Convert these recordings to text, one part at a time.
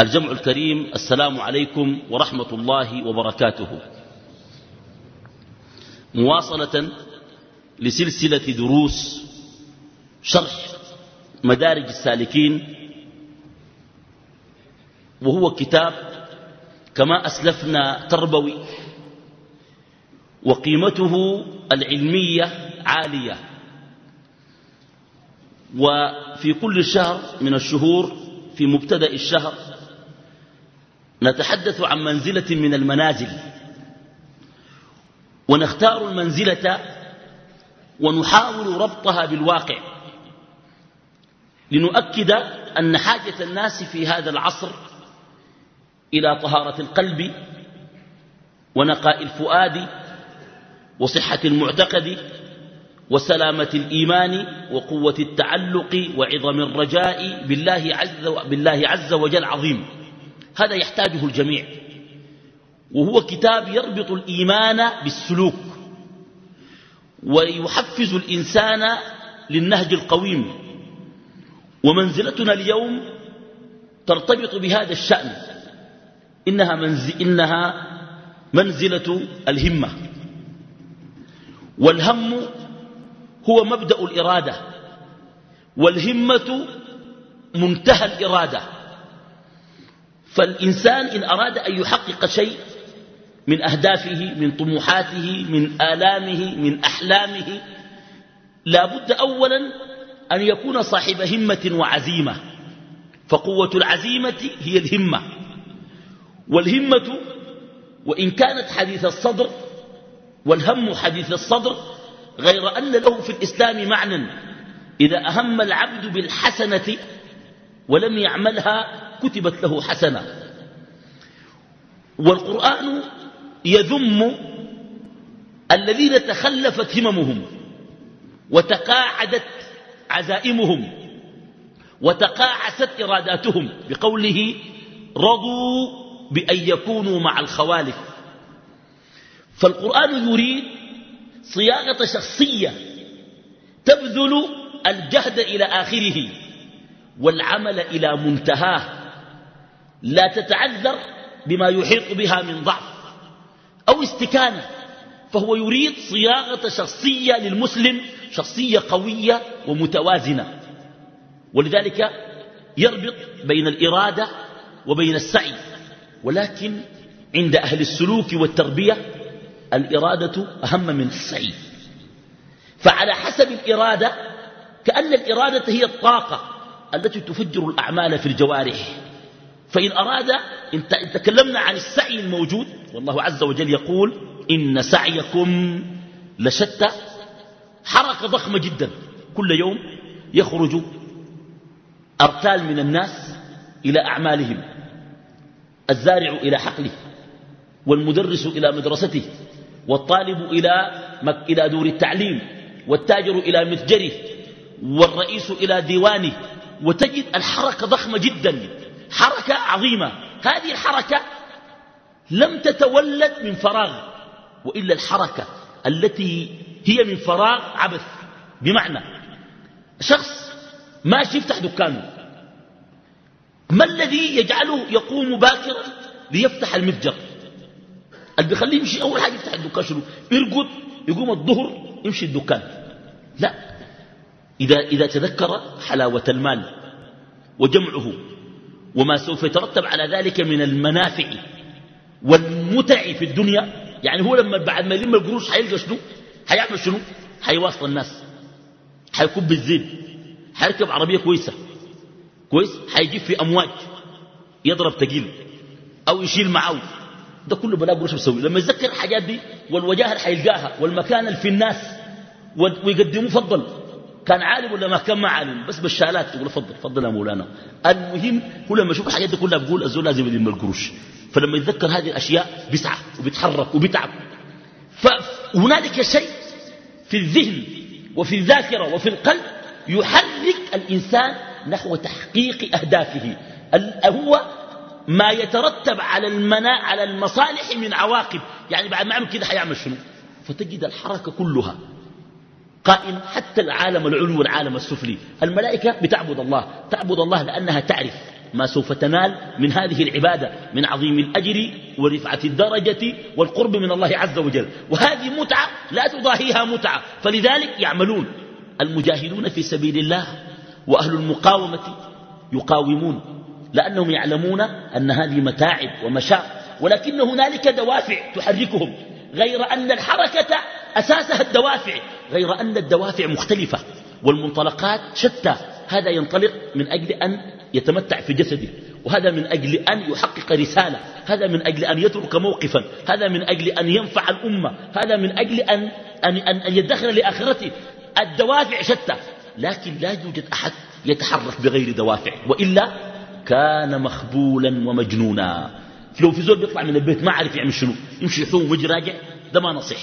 الجمع الكريم السلام عليكم ورحمة الله وبركاته. مواصلة لسلسلة دروس شرح مدارج السالكين وهو كتاب كما أسلفنا تربوي وقيمته العلمية عالية. وفي كل شهر من الشهور في مبتدأ الشهر نتحدث عن منزلة من المنازل. ونختار المنزلة ونحاول ربطها بالواقع. لنؤكد أن حاجة الناس في هذا العصر إلى طهارة القلب ونقاء الفؤاد وصحة المعتقد وسلامة الإيمان وقوة التعلق وعظم الرجاء بالله عز, بالله عز وجل عظيم هذا يحتاجه الجميع. وهو كتاب يربط الإيمان بالسلوك ويحفز الإنسان للنهج القويم. ومنزلتنا اليوم ترتبط بهذا الشأن إنها, منزل إنها منزلة الهمة. والهم هو مبدأ الإرادة والهمة منتهى الإرادة. فالإنسان إن أراد أن يحقق شيء من أهدافه من طموحاته من آلامه من أحلامه لا بد أولا أن يكون صاحب همة وعزيمة. فقوة العزيمة هي الهمة. والهمة وإن كانت حديث الصدر والهم حديث الصدر غير أن له في الإسلام معنى. إذا أهم العبد بالحسنة ولم يعملها كتبت له حسنة. والقرآن يذم الذين تخلفت هممهم وتقاعدت عزائمهم وتقاعست إراداتهم بقوله رضوا بأن يكونوا مع الخوالف. فالقرآن يريد صياغة شخصية تبذل الجهد إلى آخره. والعمل إلى منتهاه. لا تتعذر بما يحيط بها من ضعف أو استكانة فهو يريد صياغة شخصية للمسلم شخصية قوية ومتوازنة. ولذلك يربط بين الإرادة وبين السعي. ولكن عند أهل السلوك والتربية الإرادة أهم من السعي. فعلى حسب الإرادة كأن الإرادة هي الطاقة. التي تفجر الأعمال في الجوارح. فإن أراد إن تكلمنا عن السعي الموجود والله عز وجل يقول إن سعيكم لشتى. حركة ضخمة جدا. كل يوم يخرج أرتال من الناس إلى أعمالهم. الزارع إلى حقله والمدرس إلى مدرسته والطالب إلى, إلى دور التعليم والتاجر إلى متجره والرئيس إلى ديوانه وتجد الحركة ضخمة جدا. حركة عظيمة. هذه الحركة لم تتولد من فراغ وإلا الحركة التي هي من فراغ عبث. بمعنى شخص ماشي يفتح دكانه ما الذي يجعله يقوم باكرا ليفتح المتجر؟ اللي بيخليه يمشي أول حاجة يفتح الدكان شنو؟ يرقد يقوم الظهر يمشي الدكان. لا. إذا, إذا تذكر حلاوة المال وجمعه وما سوف يترتب على ذلك من المنافع والمتع في الدنيا يعني هو لما بعد ما يلم القروش حيلقى شنو؟ حيعمل شنو؟ حيواصل الناس حيكب الزيت حيركب عربية كويسة كويس؟ حيجيب في أمواج يضرب تقيل أو يشيل معه ده كله بلا قروش بيسوي لما يتذكر الحاجات دي والوجاهة اللي حيلقاها والمكان اللي في الناس ويقدموه فضل كان عالم ولا ما؟ كان ما عالم. بس بالشالات تقول فضل فضل يا مولانا. المهم هو لما يشوف الحاجات دي كلها بقول الزول لازم يلم القروش. فلما يتذكر هذه الأشياء بيسعى وبيتحرك وبيتعب. فهنالك شيء في الذهن وفي الذاكرة وفي القلب يحرك الإنسان نحو تحقيق أهدافه. هو ما يترتب على المناء على المصالح من عواقب. يعني بعد ما يعمل كده حيعمل شنو؟ فتجد الحركة كلها قائمة حتى العالم العلوي والعالم السفلي. الملائكة بتعبد الله تعبد الله لأنها تعرف ما سوف تنال من هذه العبادة من عظيم الأجر ورفعة الدرجة والقرب من الله عز وجل. وهذه متعة لا تضاهيها متعة. فلذلك يعملون المجاهدون في سبيل الله وأهل المقاومة يقاومون لأنهم يعلمون أن هذه متاعب ومشاق ولكن هنالك دوافع تحركهم غير أن الحركة أساسها الدوافع. غير أن الدوافع مختلفة والمنطلقات شتى. هذا ينطلق من أجل أن يتمتع في جسده وهذا من أجل أن يحقق رسالة هذا من أجل أن يترك موقفا هذا من أجل أن ينفع الأمة هذا من أجل أن, أن, أن, أن يدخر لآخرته. الدوافع شتى لكن لا يوجد أحد يتحرك بغير دوافع وإلا كان مخبولا ومجنونا. لو في زول بيطلع من البيت ما عارف يعمل شنو يمشي يحوم ويجي راجع ده ما نصح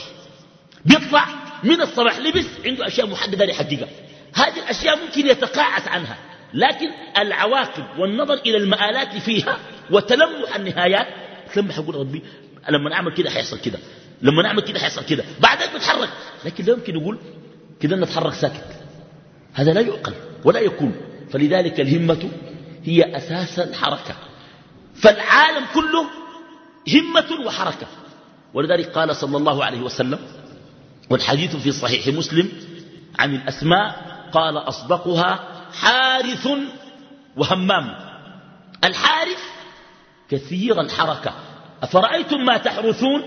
بيطلع من الصباح لبس عنده أشياء محددة لحقيقة هذه الأشياء ممكن يتقاعس عنها لكن العواقب والنظر إلى المآلات فيها وتلمح النهايات ثم حقول ربي لما نعمل كده حيحصل كده لما نعمل كده حيحصل كده بعدين بتحرك لكن لا يمكن يقول كده نتحرك ساكت. هذا لا يعقل ولا يكون. فلذلك الهمة هي أساس الحركة. فالعالم كله همة وحركة. ولذلك قال صلى الله عليه وسلم والحديث في صحيح مسلم عن الأسماء قال أصدقها حارث وهمام. الحارث كثير الحركة. أفرأيتم ما تحرثون؟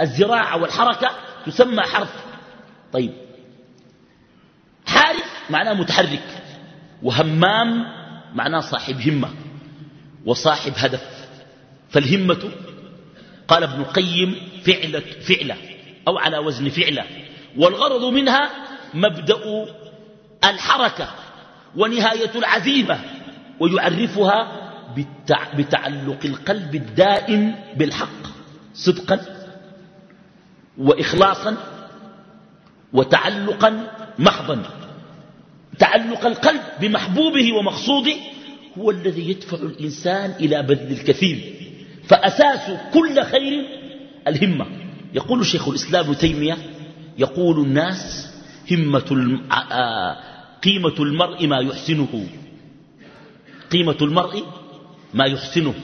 الزراعة والحركة تسمى حرث. طيب. حارث معناه متحرك. وهمام معناه صاحب همة وصاحب هدف. فالهمة قال ابن القيم فعلة, فعلة. أو على وزن فعلة. والغرض منها مبدأ الحركة ونهاية العزيمة ويعرفها بتعلق القلب الدائم بالحق صدقا وإخلاصا وتعلقا محضا. تعلق القلب بمحبوبه ومقصوده هو الذي يدفع الإنسان إلى بذل الكثير فأساس كل خير الهمة. يقول شيخ الإسلام ابن تيمية يقول الناس همة قيمة المرء ما يحسنه. قيمة المرء ما يحسنه.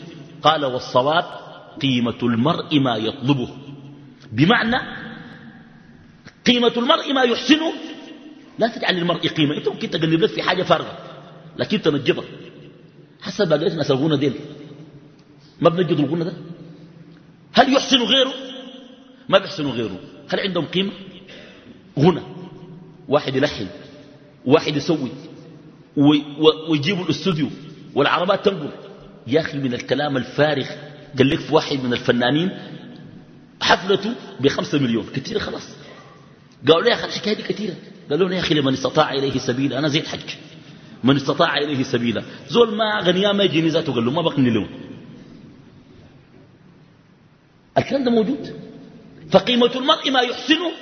قال والصواب قيمة المرء ما يطلبه. بمعنى قيمة المرء ما يحسنه لا تجعل للمرء قيمة. انت ممكن تقلب لك في حاجة فارغة لكن تنجبها حسب ما قلت ناس الغنى ديل. ما بنجدوا الغنى ده. هل يحسن غيره؟ ما بيحسن غيره. هل عندهم قيمة. غنى. واحد يلحن. واحد يسوي. ويجيبوا الاستوديو. والعربات تنقل. يا أخي من الكلام الفارغ. قال لك في واحد من الفنانين حفلته بخمسة مليون. كثير خلاص. قالوا له يا أخي الحكاية دي كثيرة. قالوا له يا أخي لمن استطاع إليه سبيلا. أنا زي الحج من استطاع إليه سبيلا. زول ما غنيا ما يجي ذاته قال له ما بقني له الكلام ده موجود. فقيمة المرء ما يحسنه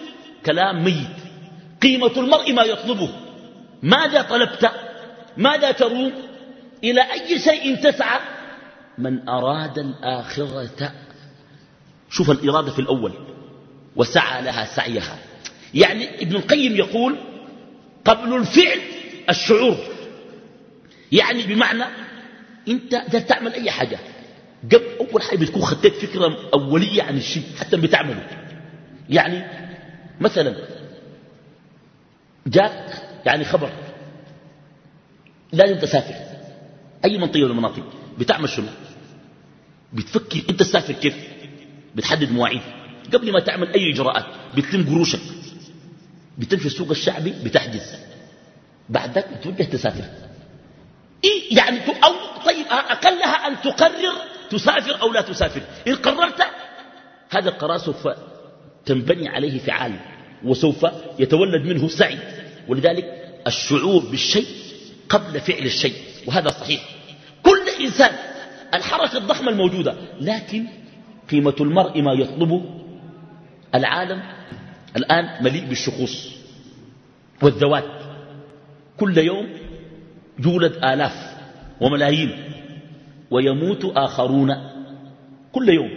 كلام ميت. قيمة المرء ما يطلبه. ماذا طلبت؟ ماذا تروم؟ إلى أي شيء تسعى؟ من أراد الآخرة. شوف الإرادة في الأول. وسعى لها سعيها. يعني ابن القيم يقول قبل الفعل الشعور. يعني بمعنى أنت تعمل أي حاجة. قبل أول حاجة بتكون خدت فكرة أولية عن الشيء حتى بتعمله يعني مثلا جاك يعني خبر لازم تسافر أي منطقة من المناطق؟ بتعمل شنو؟ بتفكر أنت تسافر كيف؟ بتحدد مواعيد. قبل ما تعمل أي إجراءات بتلم قروشك. بتمشي السوق الشعبي بتحجز. بعدك بتوجه تسافر. إيه يعني أو طيب أقلها أن تقرر تسافر أو لا تسافر. إن قررت هذا القرار سوف تنبني عليه فعال وسوف يتولد منه سعي. ولذلك الشعور بالشيء قبل فعل الشيء وهذا صحيح. كل إنسان الحركة الضخمة الموجودة لكن قيمة المرء ما يطلبه العالم الآن مليء بالشخوص والذوات. كل يوم يولد آلاف وملايين ويموت آخرون كل يوم.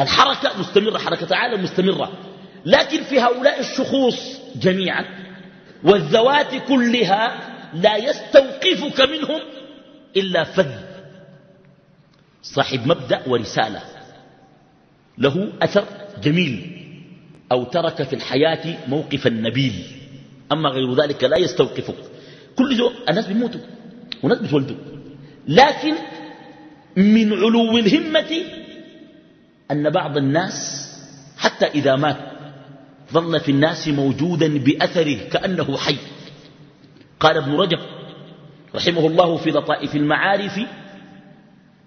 الحركة مستمرة حركة العالم مستمرة. لكن في هؤلاء الشخوص جميعا والذوات كلها لا يستوقفك منهم إلا فذ. صاحب مبدأ ورسالة. له أثر جميل. أو ترك في الحياة موقفا نبيل. أما غير ذلك لا يستوقفك. كل يوم الناس بيموتوا وناس بتولدوا لكن من علو الهمة أن بعض الناس حتى إذا مات ظل في الناس موجودا بأثره كأنه حي. قال ابن رجب رحمه الله في لطائف المعارف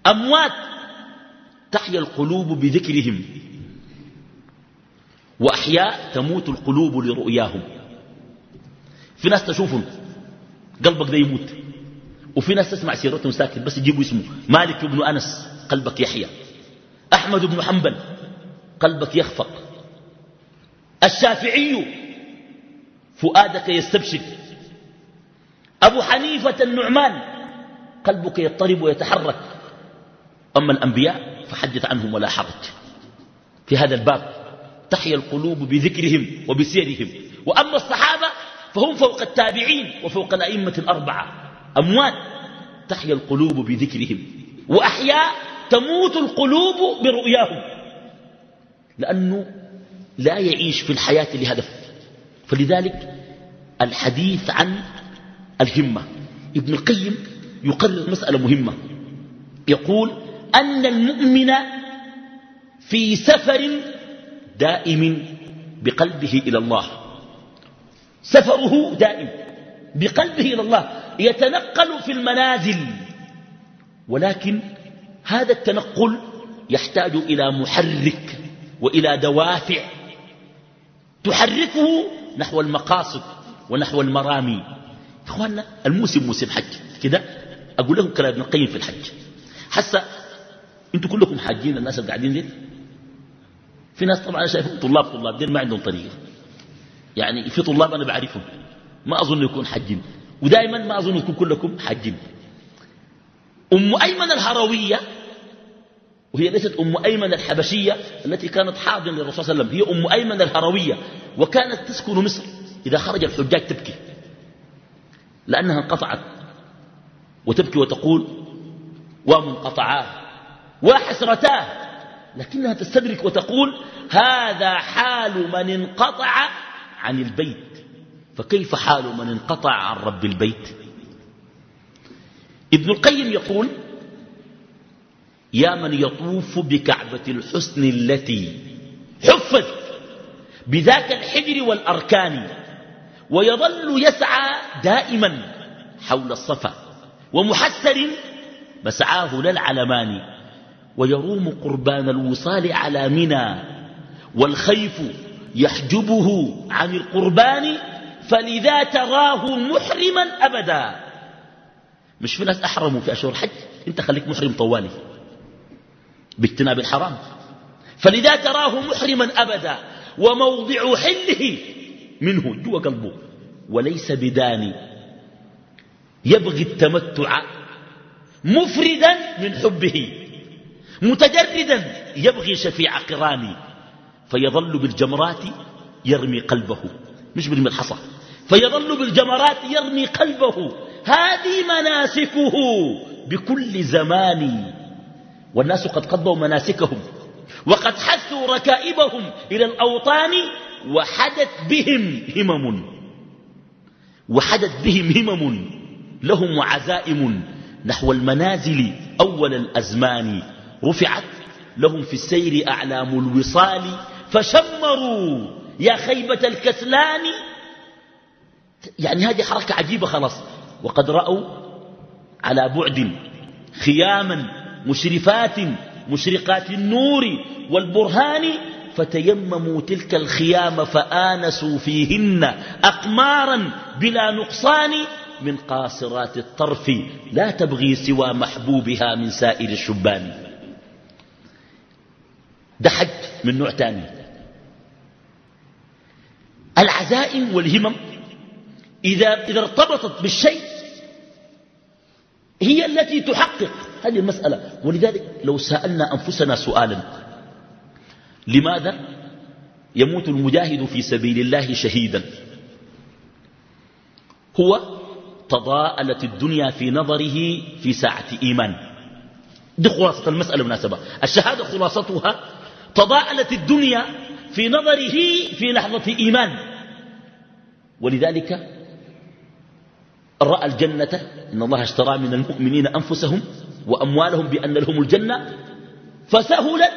أموات تحيا القلوب بذكرهم وأحياء تموت القلوب لرؤياهم. في ناس تشوفهم قلبك ده يموت. وفي ناس تسمع سيرتهم ساكت بس يجيبوا اسمه. مالك بن أنس قلبك يحيا أحمد بن حنبل قلبك يخفق. الشافعي فؤادك يستبشر. أبو حنيفة النعمان قلبك يضطرب ويتحرك. أما الأنبياء فحدث عنهم ولا حرج. في هذا الباب تحيا القلوب بذكرهم وبسيرهم. وأما الصحابة فهم فوق التابعين وفوق الأئمة الأربعة. أموات تحيا القلوب بذكرهم وأحياء تموت القلوب برؤياهم لأنه لا يعيش في الحياة لهدف. فلذلك الحديث عن الهمة. ابن القيم يقرر مسألة مهمة. يقول أن المؤمن في سفر دائم بقلبه إلى الله. سفره دائم بقلبه إلى الله. يتنقل في المنازل. ولكن هذا التنقل يحتاج إلى محرك وإلى دوافع. تحركه نحو المقاصد ونحو المرامي. إخواننا الموسم موسم حج. كده أقول لكم كلام ابن القيم في الحج. حسا أنتم كلكم حاجين الناس اللي قاعدين دي؟ في ناس طبعا شايفهم طلاب طلاب دين ما عندهم طريقة. يعني في طلاب أنا بعرفهم. ما أظن يكون حجين ودائما ما أظن يكون كلكم حجين أم أيمن الهروية وهي ليست أم أيمن الحبشية التي كانت حاضنة للرسول صلى الله عليه وسلم هي أم أيمن الهروية وكانت تسكن مصر إذا خرج الحجاج تبكي لأنها انقطعت وتبكي وتقول ومنقطعاه وحسرتاه. لكنها تستدرك وتقول هذا حال من انقطع عن البيت. فكيف حال من انقطع عن رب البيت؟ ابن القيم يقول يا من يطوف بكعبة الحسن التي حفت بذاك الحجر والأركان ويظل يسعى دائما حول الصفا ومحسر مسعاه للعلمان ويروم قربان الوصال على منى والخيف يحجبه عن القربان فلذا تراه محرما أبدا. مش في ناس أحرموا في أشهر الحج؟ أنت خليك محرم طوالي. باجتناب الحرام. فلذا تراه محرما أبدا. وموضع حله منه جوا قلبه. وليس بداني. يبغي التمتع مفردا من حبه. متجردا يبغي شفيع قراني. فيظل بالجمرات يرمي قلبه. مش برمي الحصى فيظل بالجمرات يرمي قلبه. هذه مناسكه بكل زمان. والناس قد قضوا مناسكهم. وقد حثوا ركائبهم إلى الأوطان وحدت بهم همم. وحدت بهم همم. لهم عزائم نحو المنازل أول الأزمان. رفعت لهم في السير أعلام الوصال. فشمروا يا خيبة الكسلان. يعني هذه حركة عجيبة خلاص. وقد رأوا على بعد خياما مشرفات مشرقات النور والبرهان فتيمموا تلك الخيام فآنسوا فيهن أقمارا بلا نقصان من قاصرات الطرف لا تبغي سوى محبوبها من سائر الشبان. ده حج من نوع تاني. العزائم والهمم. إذا, إذا ارتبطت بالشيء هي التي تحقق. هذه المسألة. ولذلك لو سألنا أنفسنا سؤالا لماذا يموت المجاهد في سبيل الله شهيدا؟ هو تضاءلت الدنيا في نظره في ساعة إيمان. دي خلاصة المسألة مناسبة. الشهادة خلاصتها تضاءلت الدنيا في نظره في لحظة إيمان. ولذلك رأى الجنة إن الله اشترى من المؤمنين أنفسهم وأموالهم بأن لهم الجنة فسهلت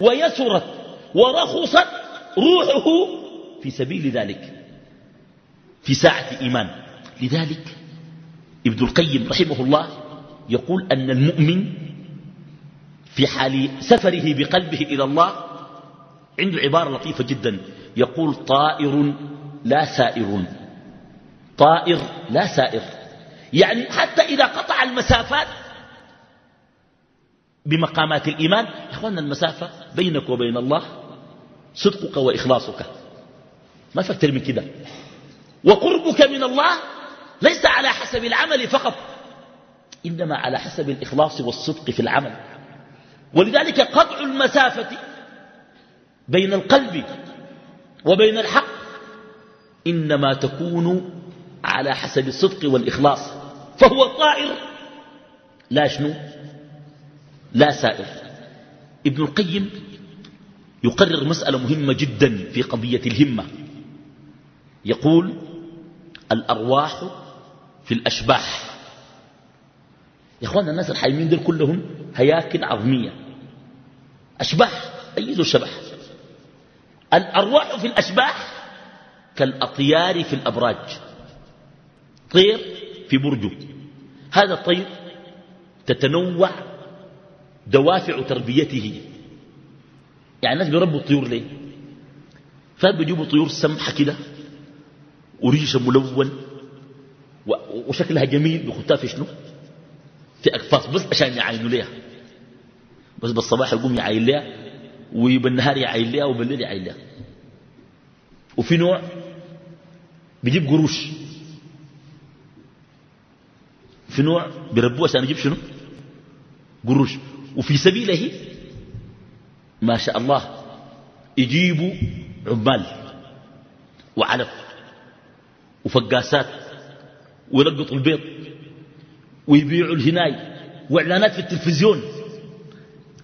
ويسرت ورخصت روحه في سبيل ذلك في ساعة إيمان. لذلك ابن القيم رحمه الله يقول أن المؤمن في حال سفره بقلبه إلى الله عنده عبارة لطيفة جدا. يقول طائر لا سائر طائر لا سائر. يعني حتى إذا قطع المسافات بمقامات الإيمان يا أخوانا المسافة بينك وبين الله صدقك وإخلاصك. ما فكتر من كده. وقربك من الله ليس على حسب العمل فقط إنما على حسب الإخلاص والصدق في العمل. ولذلك قطع المسافة بين القلب وبين الحق إنما تكون على حسب الصدق والإخلاص فهو الطائر لا شنو؟ لا سائر. ابن القيم يقرر مسألة مهمة جدا في قضية الهمة. يقول الأرواح في الأشباح. يا أخوانا الناس الحيمين دول كلهم هياكل عظمية. أشباح أي ذو شبح؟ الأرواح في الأشباح كالأطيار في الأبراج طير في برجه هذا الطير تتنوع دوافع تربيته. يعني الناس بيربوا الطيور ليه؟ فبيجيبوا طيور سمحة كده وريشة ملون وشكلها جميل بيخطها في شنو؟ في أقفاص بس عشان يعاينوا ليها. بس بالصباح يقوم يعاين ليها. وبالنهار يعاين ليها وبالليل يعاين ليها وفي نوع بيجيب قروش. في نوع بيربوه عشان يجيب شنو؟ قروش. وفي سبيله ما شاء الله يجيبوا عمال وعلف وفقاسات ويلقطوا البيض ويبيعوا الهناي. وإعلانات في التلفزيون.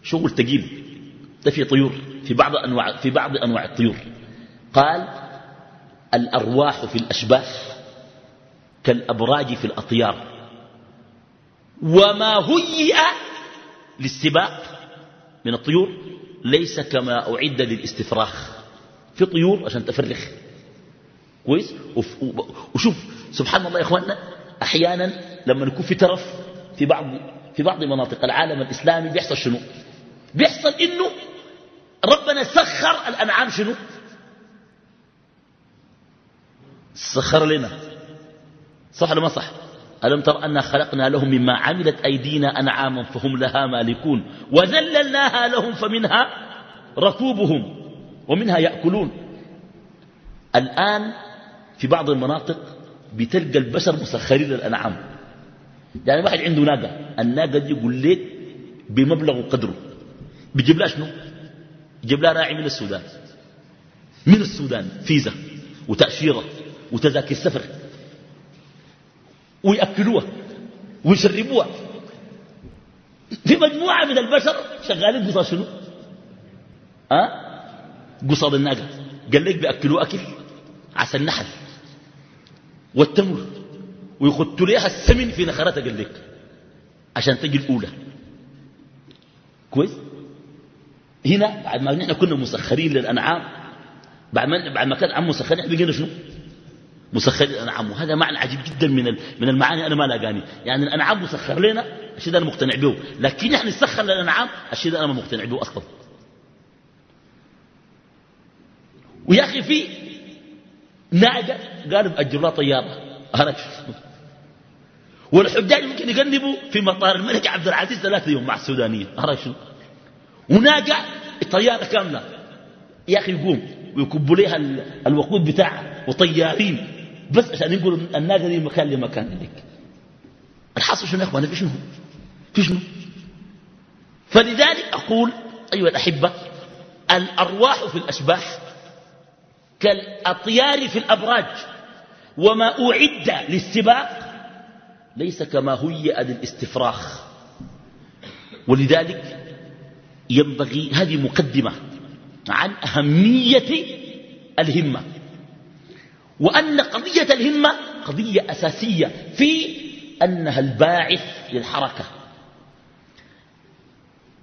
شغل تقيل. ده في طيور في بعض أنواع في بعض أنواع الطيور. قال الأرواح في الأشباح كالأبراج في الأطيار. وما هيئ للسباق من الطيور ليس كما أعد للاستفراخ. في طيور عشان تفرخ. كويس؟ وشوف سبحان الله يا إخواننا أحيانا لما نكون في ترف في بعض في بعض مناطق العالم الإسلامي بيحصل شنو؟ بيحصل إنه ربنا سخر الأنعام شنو؟ سخر لنا. صح ولا ما صح؟ ألم تر أنا خلقنا لهم مما عملت أيدينا أنعاما فهم لها مالكون وذللناها لهم فمنها ركوبهم ومنها يأكلون. الآن في بعض المناطق بتلقى البشر مسخرين للأنعام. يعني واحد عنده ناقة الناقة دي يقول لك بمبلغ قدره بيجيب لها شنو؟ يجيب لها راعي من السودان. من السودان فيزا وتأشيرة وتذاكر سفر. ويأكلوها ويشربوها. في مجموعة من البشر شغالين قصاد شنو؟ أه؟ قصاد الناقة قال لك بيأكلوا أكل عسى النحل والتمر ويخطوا ليها السمن في نخرتها قال لك عشان تجي الأولى. كويس؟ هنا بعد ما نحن كنا مسخرين للأنعام بعد ما بعد ما كان عم مسخرين بقينا شنو؟ مسخر الأنعام وهذا معنى عجيب جدا من من المعاني أنا ما لاقاني. يعني الأنعام مسخر لنا الشيء أنا مقتنع به. لكن نحن نسخر للأنعام الشيء أنا ما مقتنع به أصلا. ويا أخي في ناقة قالوا بأجر لها طيارة. هرج والحجاج ممكن يقلبوا في مطار الملك عبد العزيز ثلاثة يوم مع السودانية هرج وناقة طيارة كاملة. يا أخي يقوم ويكبوا لها الوقود بتاعها وطيارين. بس عشان ينقلوا الناقة دي مكان لمكان لك الحاصل شنو يا اخوانا في شنو؟ في شنو؟ فلذلك أقول أيها الأحبة الأرواح في الأشباح كالأطيار في الأبراج. وما أعد للسباق ليس كما هيئ للاستفراخ. ولذلك ينبغي هذه مقدمة عن أهمية الهمة. وأن قضية الهمة قضية أساسية في أنها الباعث للحركة.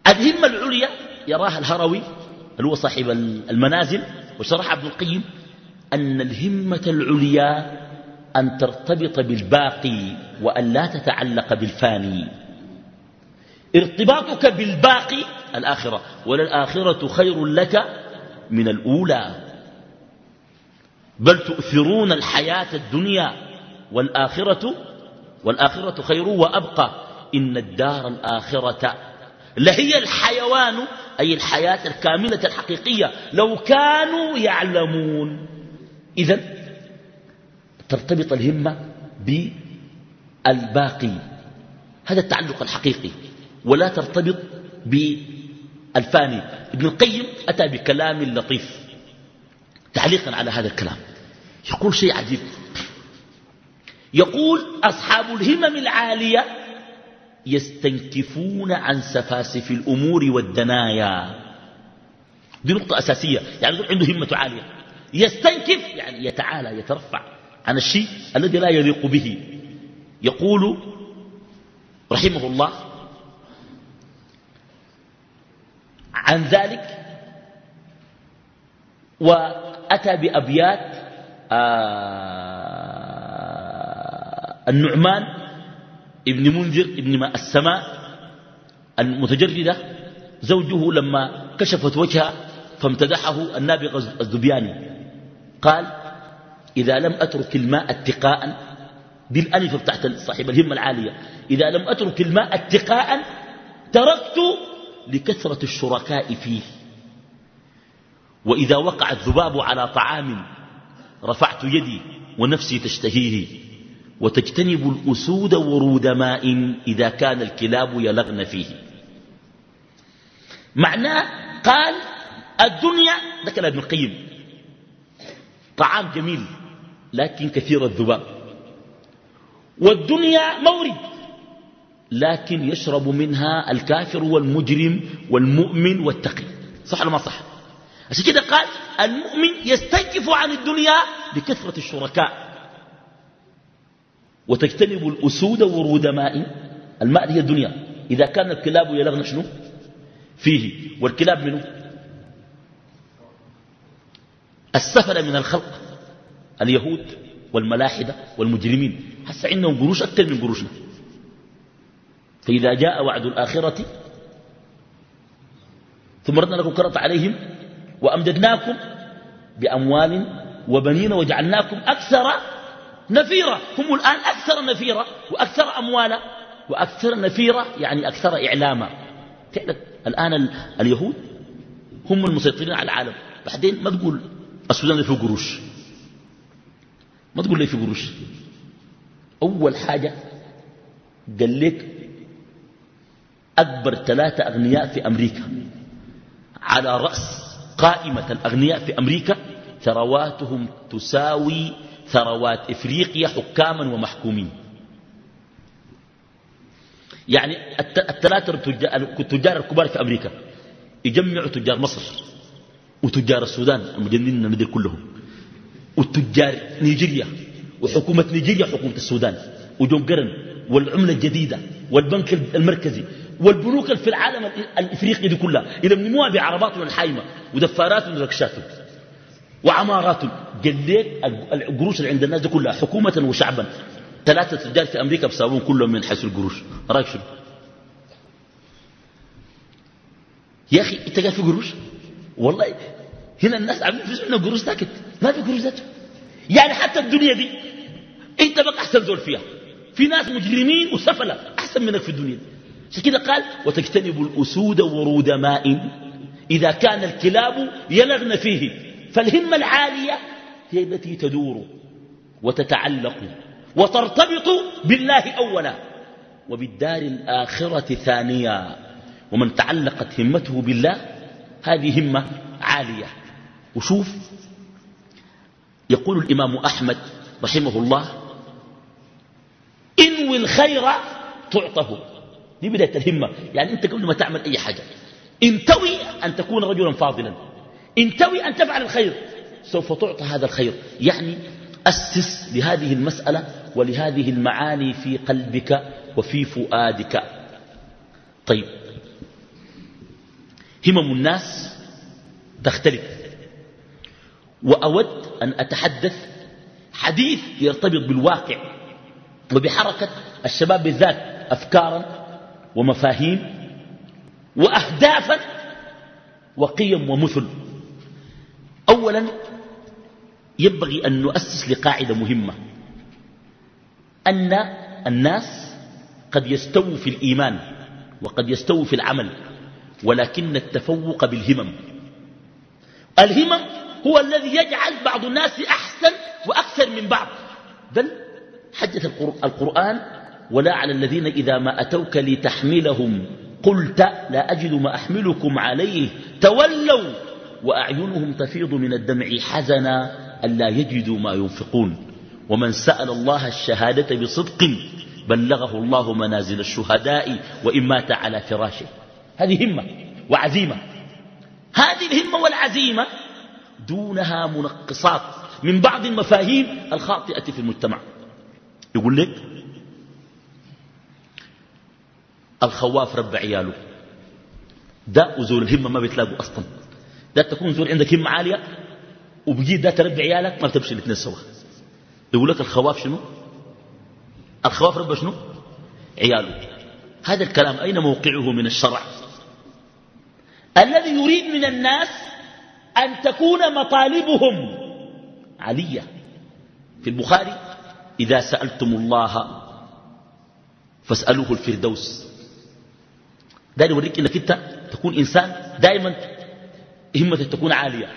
الهمة العليا يراها الهروي اللي هو صاحب المنازل؟ وشرح ابن القيم أن الهمة العليا أن ترتبط بالباقي وأن لا تتعلق بالفاني. ارتباطك بالباقي الآخرة. وللآخرة خير لك من الأولى. بل تؤثرون الحياة الدنيا والآخرة والآخرة خير وأبقى. إن الدار الآخرة لهي الحيوان أي الحياة الكاملة الحقيقية. لو كانوا يعلمون. إذا ترتبط الهمة بالباقي. هذا التعلق الحقيقي. ولا ترتبط بالفاني. ابن القيم أتى بكلام لطيف تعليقا على هذا الكلام. يقول شيء عجيب. يقول أصحاب الهمم العالية يستنكفون عن سفاسف الأمور والدنايا. دي نقطة أساسية. يعني عنده همة عالية. يستنكف يعني يتعالى يترفع عن الشيء الذي لا يليق به. يقول رحمه الله عن ذلك وأتى بأبيات آه النعمان ابن منذر ابن ماء السماء المتجردة زوجه لما كشفت وجهها فامتدحه النابغ الزبياني قال إذا لم أترك الماء اتقاء دي الألف بتاعت صاحب الهمة العالية إذا لم أترك الماء اتقاء تركت لكثرة الشركاء فيه. وإذا وقع الذباب على طعام رفعت يدي ونفسي تشتهيه وتجتنب الأسود ورود ماء إذا كان الكلاب يلغن فيه. معناه قال الدنيا ذكر ابن القيم طعام جميل لكن كثير الذباب. والدنيا مورد. لكن يشرب منها الكافر والمجرم والمؤمن والتقي. صح ولا ما صح؟ عشان كده قال المؤمن يستنكف عن الدنيا بكثرة الشركاء. وتجتنب الأسود ورود ماء الماء هي الدنيا. إذا كان الكلاب يلغن شنو؟ فيه. والكلاب منه السفل من الخلق. اليهود والملاحدة والمجرمين. حتى عندهم قروش أكثر من قروشنا. فإذا جاء وعد الآخرة ثم ردنا لكم كرة عليهم وأمددناكم بأموال وبنين وجعلناكم أكثر نفيرة. هم الآن أكثر نفيرة وأكثر أموالا وأكثر نفيرة يعني أكثر إعلاما. الآن اليهود هم المسيطرين على العالم. بعدين ما تقول السودان فيه قروش؟ ما تقول لي في قروش؟ أول حاجة قال لك أكبر ثلاثة أغنياء في أمريكا. على رأس قائمة الأغنياء في أمريكا ثرواتهم تساوي ثروات إفريقيا حكاما ومحكومين. يعني الثلاثة التجار الكبار في أمريكا يجمعوا تجار مصر وتجار السودان المجنين المدير كلهم والتجار نيجيريا وحكومة نيجيريا حكومة السودان وجون قرن والعملة الجديدة والبنك المركزي والبنوك في العالم الإفريقي دي كلها. يلملموها بعرباتهم الحايمه ودفارات وركشات وعمارات. ليك القروش اللي عند الناس دي كلها حكومة وشعبا. ثلاثة تجار في أمريكا بساوون كلهم من حيث القروش. رأيك شنو؟ يا أخي أنت قال في قروش؟ والله هنا الناس عاملين في عندنا قروش ساكت. ما في قروش ذاته. يعني حتى الدنيا دي أنت بقى أحسن زول فيها. في ناس مجرمين وسفلة. أحسن منك في الدنيا دي. عشان كده قال وتجتنب الأسود ورود ماء. إذا كان الكلاب يلغن فيه فالهمة العالية هي التي تدور وتتعلق وترتبط بالله أولا. وبالدار الآخرة ثانيا ومن تعلقت همته بالله هذه همة عالية. وشوف يقول الإمام أحمد رحمه الله انوي الخير تعطه. دي بداية الهمة. يعني أنت قبل ما تعمل أي حاجة انتوي أن تكون رجلا فاضلا. انتوي أن تفعل الخير. سوف تعطى هذا الخير. يعني أسس لهذه المسألة ولهذه المعاني في قلبك وفي فؤادك. طيب. همم الناس تختلف. وأود أن أتحدث حديث يرتبط بالواقع وبحركة الشباب بالذات أفكارا ومفاهيم وأهدافا وقيم ومثل. أولا ينبغي أن نؤسس لقاعدة مهمة أن الناس قد يستووا في الإيمان وقد يستووا في العمل ولكن التفوق بالهمم. الهمم هو الذي يجعل بعض الناس أحسن وأكثر من بعض. بل حجة القرآن ولا على الذين إذا ما أتوك لتحملهم قلت لا أجد ما أحملكم عليه تولوا وأعينهم تفيض من الدمع حزنا ألا يجدوا ما ينفقون. ومن سأل الله الشهادة بصدق بلغه الله منازل الشهداء وإن مات على فراشه. هذه همة وعزيمة. هذه الهمة والعزيمة دونها منقصات من بعض المفاهيم الخاطئة في المجتمع. يقول لك الخواف رب عياله. ده وزور الهمة ما بيتلاقوا أصلا. ده تكون زور عندك همة عالية وبجيت ده تربي عيالك ما بتمشي الاثنين سوا. يقول لك الخواف شنو؟ الخواف رب شنو؟ عياله. هذا الكلام أين موقعه من الشرع؟ الذي يريد من الناس أن تكون مطالبهم. علية في البخاري إذا سألتم الله فاسألوه الفردوس. دائما يوريك إنك أنت تكون إنسان دائما همتك تكون عالية.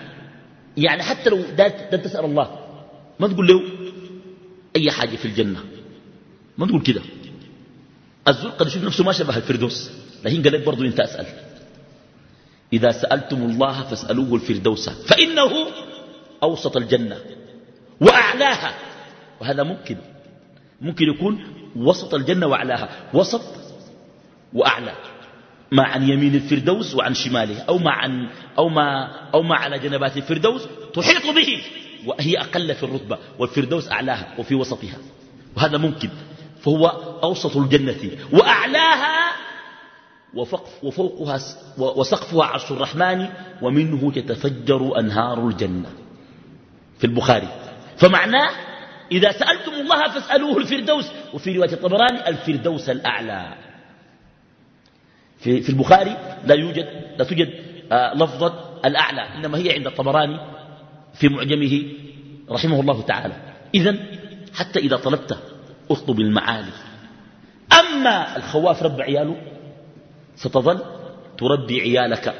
يعني حتى لو دا تسأل الله ما تقول له أي حاجة في الجنة؟ ما تقول كده. الزول قد يشوف نفسه ما شبه الفردوس. لكن قال لك برضه أنت أسأل. إذا سألتم الله فاسألوه الفردوس فإنه أوسط الجنة وأعلاها. وهذا ممكن. ممكن يكون وسط الجنة وأعلاها. وسط وأعلى. ما عن يمين الفردوس وعن شماله أو ما, عن أو ما, أو ما على جنبات الفردوس تحيط به وهي أقل في الرتبة والفردوس أعلاها وفي وسطها وهذا ممكن فهو أوسط الجنة وأعلاها وفوقها وسقفها عرش الرحمن ومنه تتفجر أنهار الجنة في البخاري. فمعناه إذا سألتم الله فاسألوه الفردوس وفي رواية الطبراني الفردوس الأعلى. في, في البخاري لا يوجد لا توجد آه، لفظة الأعلى إنما هي عند الطبراني في معجمه رحمه الله تعالى. إذا حتى إذا طلبت اطلب المعالي أما الخواف رب عياله ستظل تربي عيالك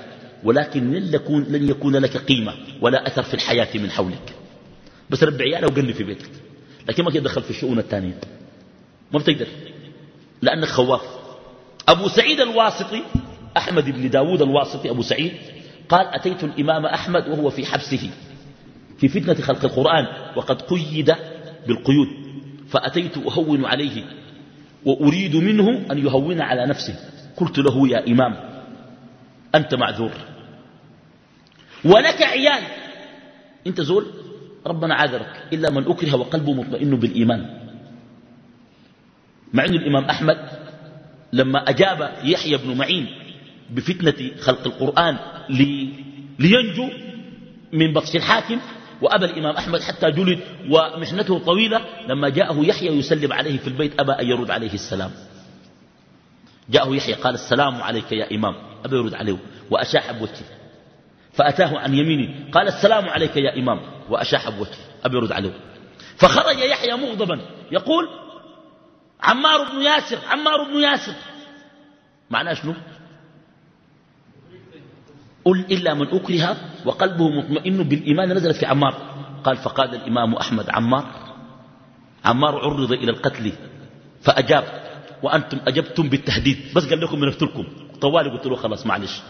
ولكن لن يكون, لن يكون لك قيمة ولا أثر في الحياة من حولك. بس ربي عياله وقلب في بيتك. لكن ما تدخل في الشؤون الثانية. ما بتقدر لأنك خواف. أبو سعيد الواسطي أحمد بن داود الواسطي أبو سعيد قال أتيت الإمام أحمد وهو في حبسه في فتنة خلق القرآن وقد قيد بالقيود فأتيت أهون عليه وأريد منه أن يهون على نفسه. قلت له يا إمام أنت معذور. ولك عيال. أنت زول ربنا عاذرك إلا من أكره وقلبه مطمئن بالإيمان. مع أن الإمام أحمد لما أجاب يحيى بن معين بفتنة خلق القرآن لي لينجو من بطش الحاكم وأبى الإمام أحمد حتى جلد ومحنته طويلة لما جاءه يحيى يسلم عليه في البيت أبى أن يرد عليه السلام. جاءه يحيى قال السلام عليك يا إمام. أبى يرد عليه وأشاح بوجهه. فأتاه عن يمينه قال السلام عليك يا إمام. وأشاح بوجهه أبى يرد عليه. فخرج يحيى مغضبا يقول عمار بن ياسر عمار بن ياسر. معناه شنو؟ قل إلا من أكره وقلبه مطمئن بالإيمان نزلت في عمار. قال فقال الإمام أحمد عمار عمار عرض إلى القتل فأجاب وأنتم أجبتم بالتهديد. بس قال لكم من اقتلكم. طوالي قلت له خلاص معلش.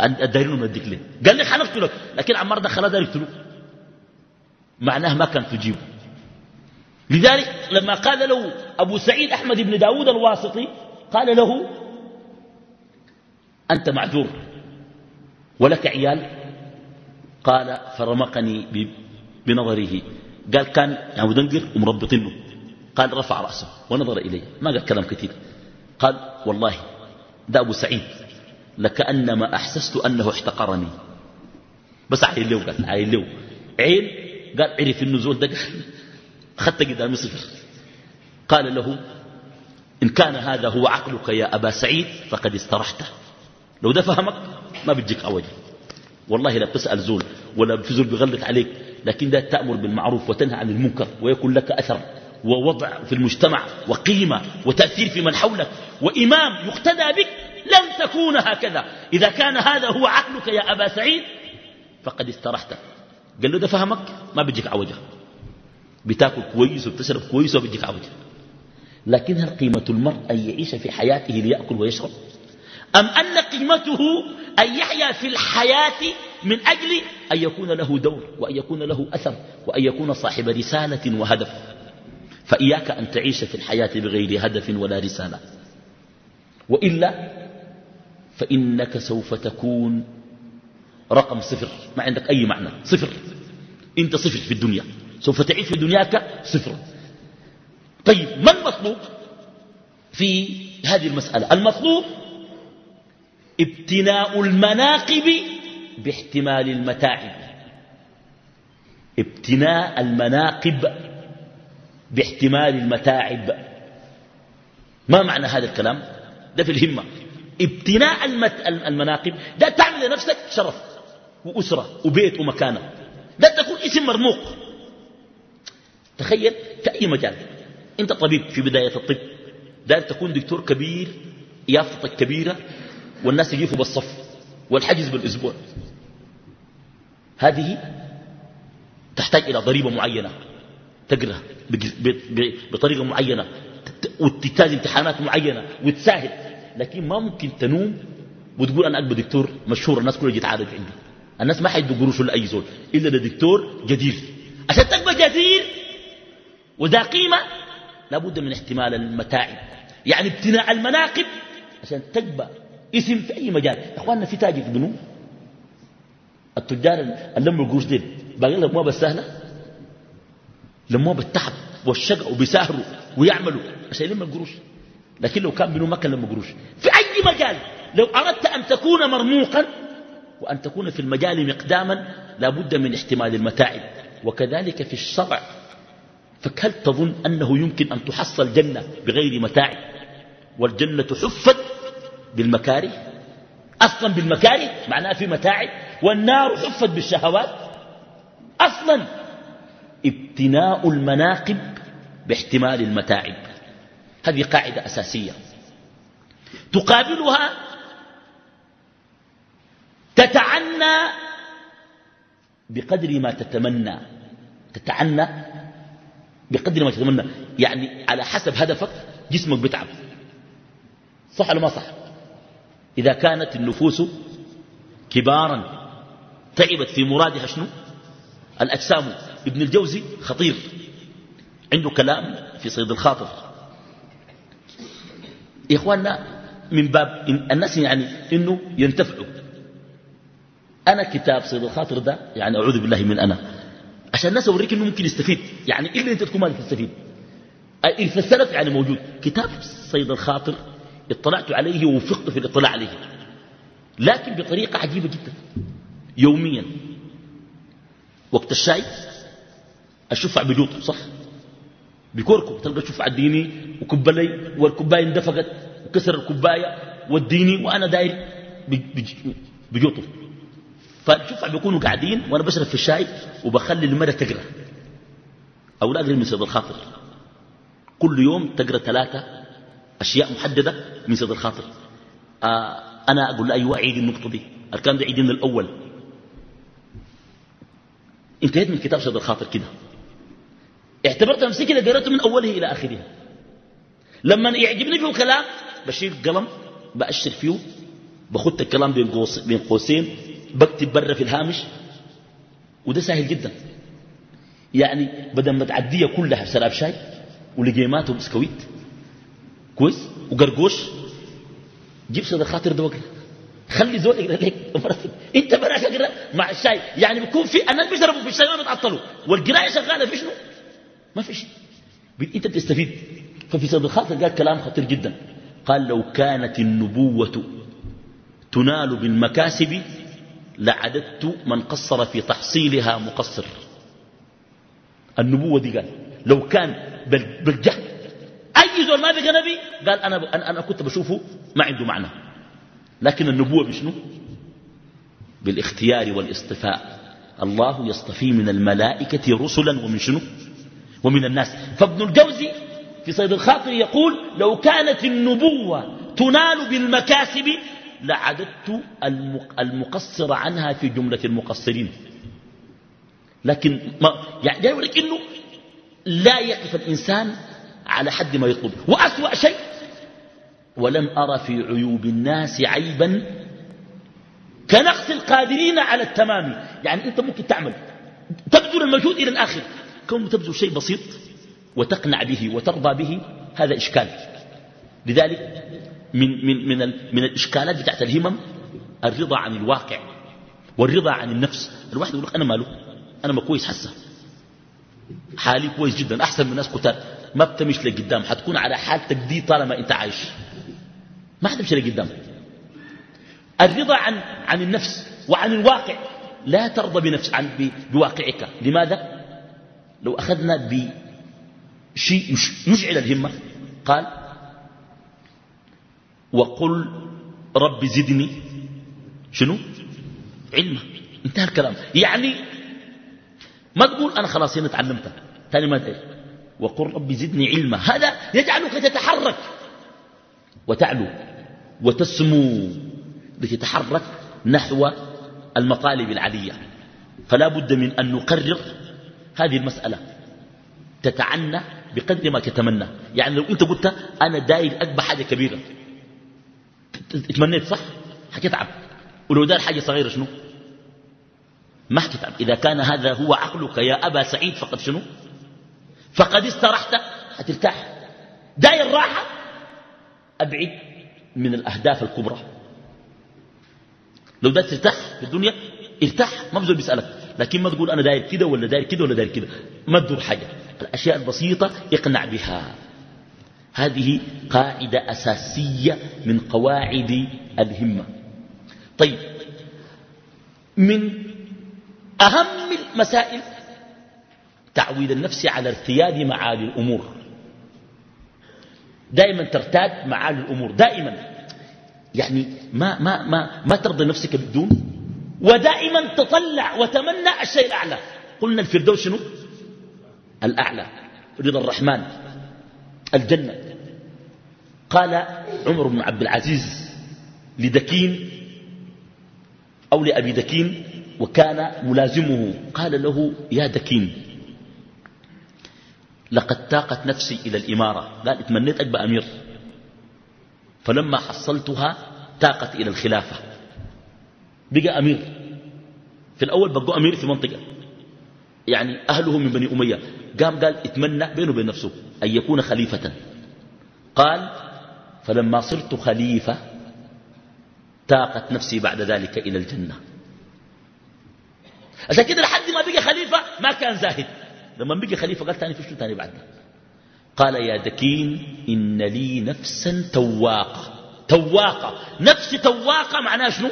الدارين من الدكلين قال لي حنقتلك لكن عمار ده خلا دار يقتلوه. معناه ما كان تجيبه لذلك لما قال له أبو سعيد أحمد بن داود الواسطي قال له أنت معذور ولك عيال؟ قال فرمقني بنظره. قال كان يعني دنقر ومربطينه قال رفع رأسه ونظر إلي. ما قال كلام كثير. قال والله ده أبو سعيد. لكأنما أحسست أنه احتقرني. بس عين له قال عين له عين قال عرف النزول ده. خدت قدامي صفر قال له إن كان هذا هو عقلك يا أبا سعيد فقد استرحت. لو ده فهمك ما بتجيك عوجه والله لا بتسأل زول ولا في زول بيغلط عليك لكن ده تأمر بالمعروف وتنهى عن المنكر ويكون لك أثر ووضع في المجتمع وقيمة وتأثير في من حولك وإمام يقتدى بك لن تكون هكذا. إذا كان هذا هو عقلك يا أبا سعيد فقد استرحت. قال له ده فهمك ما بيجيك عوجه بتاكل كويس وبتشرب كويس وبيجيك عوجة. لكن هل قيمة المرء أن يعيش في حياته ليأكل ويشرب. أم أن قيمته أن يحيا في الحياة من أجل أن يكون له دور وأن يكون له أثر وأن يكون صاحب رسالة وهدف. فإياك أن تعيش في الحياة بغير هدف ولا رسالة. وإلا فإنك سوف تكون رقم صفر. ما عندك أي معنى. صفر. أنت صفر في الدنيا. سوف تعيش في دنياك صفر. طيب ما المطلوب في هذه المسألة؟ المطلوب ابتناء المناقب باحتمال المتاعب. ابتناء المناقب باحتمال المتاعب. ما معنى هذا الكلام؟ ده في الهمة. ابتناء المناقب ده تعمل لنفسك شرف وأسرة وبيت ومكانة. ده تكون اسم مرموق. تخيل في أي مجال. أنت طبيب في بداية الطب دار تكون دكتور كبير يافطتك كبيرة والناس يجيفوا بالصف والحجز بالأسبوع. هذه تحتاج إلى ضريبة معينة تقرأ بطريقة معينة وتجتاز امتحانات معينة وتساهل لكن ما ممكن تنوم وتقول أنا أكبر دكتور مشهور الناس كلها يتعالج عندي. الناس ما حيدوا قروش ولا أي زول إلا لدكتور جدير. عشان تبقى جدير وذا قيمة لابد من احتمال المتاعب. يعني ابتناء المناقب عشان تبقى اسم في أي مجال. يا أخواننا في تاجر البنوك التجار اللي لموا القروش ديل. باقي ما بالسهلة لموها بالتعب والشقة وبيساهروا ويعملوا عشان يلم القروش. لكن لو كان بنو ما كان لما قروش. في أي مجال؟ لو أردت أن تكون مرموقا وأن تكون في المجال مقداما لابد من احتمال المتاعب. وكذلك في الشرع. فهل تظن أنه يمكن أن تحصل جنة بغير متاعب والجنة حفت بالمكاره. أصلا بالمكاره معناها في متاعب والنار حفت بالشهوات. أصلا ابتناء المناقب باحتمال المتاعب هذه قاعدة أساسية. تقابلها تتعنى بقدر ما تتمنى. تتعنى بقدر ما تتمنى. يعني على حسب هدفك جسمك بتعب صح ولا ما صح؟ إذا كانت النفوس كبارا تعبت في مرادها شنو؟ الأجسام. ابن الجوزي خطير. عنده كلام في صيد الخاطر. يا إخواننا من باب الناس يعني إنه ينتفعوا. أنا كتاب صيد الخاطر ده يعني أعوذ بالله من أنا عشان الناس أوريك إنه ممكن يستفيد. يعني إلا أنت تكون ما تستفيد في السلف يعني موجود. كتاب صيد الخاطر اطلعت عليه ووفقت في الاطلاع عليه. لكن بطريقة عجيبة جدا. يوميا. وقت الشاي الشفع بجوط صح؟ بكوركم تلقى الشفع الديني وكبلي والكباية اندفقت وكسر الكباية والديني وأنا داير بجوطه فالشفع بيكونوا قاعدين وأنا بشرب في الشاي وبخلي المرة تقرأ. أو لا أقرأ من سيد الخاطر. كل يوم تقرأ ثلاثة أشياء محددة من سيد الخاطر. آه أنا أقول له أيوة عيد النقطة دي. الكلام ده عيدين الأول. انتهيت من كتاب شد الخاطر كده. اعتبرت نفسي كده قرأته من أوله إلى آخره. لما يعجبني فيه كلام بشيل قلم بأشر فيه بخط الكلام بين قوسين بكتب برا في الهامش وده سهل جدا. يعني بدل ما تعديها كلها شراب شاي ولقيمات وبسكويت كويس وقرقوش جيب صدر خاطر ده وقرا خلي زول يقرأ لك انت براك اقرا مع الشاي. يعني بيكون في الناس بيشربوا في الشاي ما بيتعطلوا والقراية شغالة في شنو؟ ما في شيء. انت بتستفيد. ففي صدر خاطر قال كلام خطير جدا. قال لو كانت النبوة تنال بالمكاسب لعددت من قصر في تحصيلها مقصر. النبوة دي قال لو كان بالجهل أي زول ما بقى نبي قال أنا, أنا, أنا كنت بشوفه ما عنده معنى. لكن النبوة بشنو؟ بالاختيار والاصطفاء الله يصطفي من الملائكة رسلا ومن شنو؟ ومن الناس. فابن الجوزي في صيد الخاطر يقول لو كانت النبوة تنال بالمكاسب لعددت المقصر عنها في جملة المقصرين. لكن ما يعني يقول لك إنه لا يقف الإنسان على حد ما يطلب. وأسوأ شيء ولم أرى في عيوب الناس عيبا كنقص القادرين على التمام. يعني أنت ممكن تعمل تبذل المجهود إلى الآخر. كون تبذل شيء بسيط وتقنع به وترضى به هذا إشكال. لذلك من, من, من, من الإشكالات بتاعت الهمم الرضا عن الواقع والرضا عن النفس. الواحد يقول لك أنا ماله أنا ما كويس حسه حالي كويس جدا أحسن من ناس كتار. ما بتمش لقدام حتكون على حالتك دي طالما أنت عايش. ما حتمشي لقدام. الرضا عن عن النفس وعن الواقع. لا ترضى بنفس عن بواقعك. لماذا؟ لو أخذنا بشيء يشعل الهمة. قال وقل رب زدني. شنو؟ علما. انتهى الكلام. يعني ما تقول أنا خلاص هنا تعلمتها ثاني ما تقول. وقل ربي زدني علما. هذا يجعلك تتحرك وتعلو. وتسمو. لتتحرك نحو المطالب العالية فلا بد من أن نقرر هذه المسألة. تتعنى بقدر ما تتمنى. يعني لو أنت قلت أنا داير أكبر حاجة كبيرة. تمنيت صح؟ حتتعب ولو دار حاجة صغيرة شنو؟ ما حتتعب إذا كان هذا هو عقلك يا أبا سعيد فقد شنو؟ فقد استرحت. حترتاح. داي الراحة أبعد من الأهداف الكبرى. لو داير ترتاح في الدنيا ارتاح. ما بزول بيسألك. لكن ما تقول أنا داير كده ولا داير كده ولا داير كده. ما تدور حاجة. الأشياء البسيطة اقنع بها. هذه قاعدة أساسية من قواعد الهمة. طيب من أهم المسائل تعويد النفس على ارتياد معالي الأمور. دائما ترتاد معالي الأمور دائما. يعني ما, ما, ما, ما ترضى نفسك بدون ودائما تطلع وتمنى الشيء الأعلى. قلنا الفردوس شنو؟ الأعلى رضا الرحمن. الجنة. قال عمر بن عبد العزيز لدكين أو لأبي دكين وكان ملازمه. قال له يا دكين لقد تاقت نفسي إلى الإمارة. قال اتمنيت أبقى أمير. فلما حصلتها تاقت إلى الخلافة. بقى أمير. في الأول بقوا أمير في منطقة. يعني أهله من بني أمية. قام قال اتمنى بينه وبين نفسه أن يكون خليفة. قال فلما صرت خليفة تاقت نفسي بعد ذلك إلى الجنة. عشان كده لحد ما بقى خليفة ما كان زاهد. لما بقى خليفة قال تاني في شو تاني بعد؟ قال يا دكين إن لي نفسا تواقة. تواقة. نفس تواقة معناها شنو؟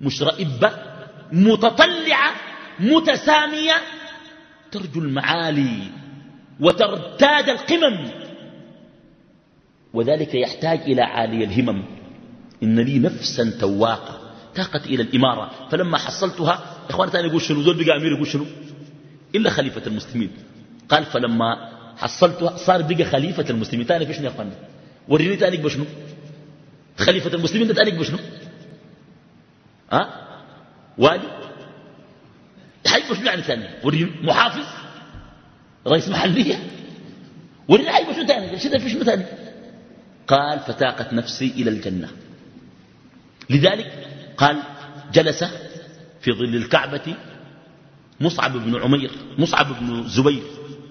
مش رئبة متطلعة متسامية ترجو المعالي وترتاد القمم. وذلك يحتاج إلى عالي الهمم. إن لي نفسا تواقة تاقت إلى الإمارة. فلما حصلتها إخواني تاني يقول شنو؟ زول بقى أمير يقول شنو؟ إلا خليفة المسلمين. قال فلما حصلتها صار بقى خليفة المسلمين. تاني شنو يا أخواني؟ وريني تاني بشنو خليفة المسلمين تاني بشنو ها؟ والي حيبقى شنو يعني ثاني؟ محافظ؟ رئيس محلية؟ وريني حيبقى شنو ثاني؟ شنو في شنو ثاني؟ قال فتاقت نفسي إلى الجنة. لذلك قال جلس في ظل الكعبة مصعب بن عمير مصعب بن الزبير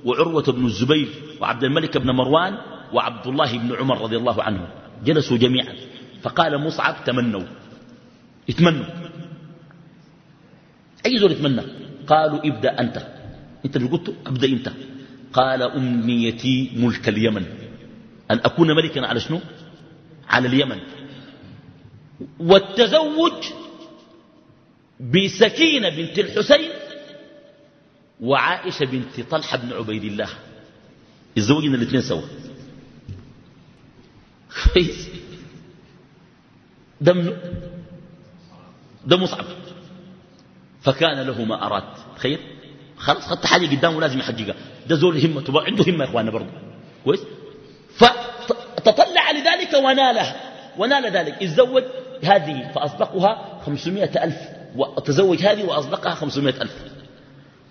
وعروة بن الزبير وعبد الملك بن مروان وعبد الله بن عمر رضي الله عنه. جلسوا جميعا. فقال مصعب تمنوا. اتمنوا. أي زول يتمنى؟ قالوا ابدأ أنت. أنت اللي قلت أبدأ أنت. قال أمنيتي ملك اليمن. أن أكون ملكا على شنو؟ على اليمن. والتزوج بسكينة بنت الحسين وعائشة بنت طلحة بن عبيد الله. يتزوجنا الاثنين سوا. دم ده مصعب فكان له ما أراد. تخيل؟ خلاص خدت حاجة قدامه لازم يحققها ده زول همته عنده همة يا إخواننا برضه. كويس؟ فتطلع لذلك وناله. ونال ذلك. اتزوج هذه فأصدقها خمسمائة ألف وتزوج هذه وأصدقها خمسمائة ألف.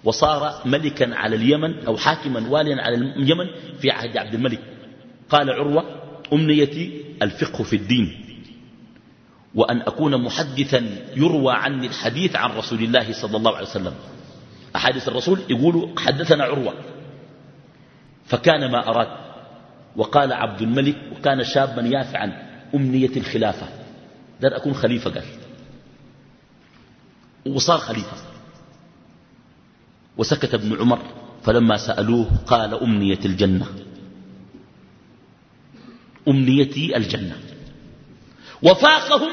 وصار ملكا على اليمن أو حاكما واليا على اليمن في عهد عبد الملك. قال عروة أمنيتي الفقه في الدين. وأن أكون محدثا يروى عني الحديث عن رسول الله صلى الله عليه وسلم. أحاديث الرسول يقول حدثنا عروة. فكان ما أراد وقال عبد الملك وكان شابا يافعا أمنية الخلافة. دار أكون خليفة قال. وصار خليفة. وسكت ابن عمر فلما سألوه قال أمنية الجنة. أمنيتي الجنة. وفاقهم.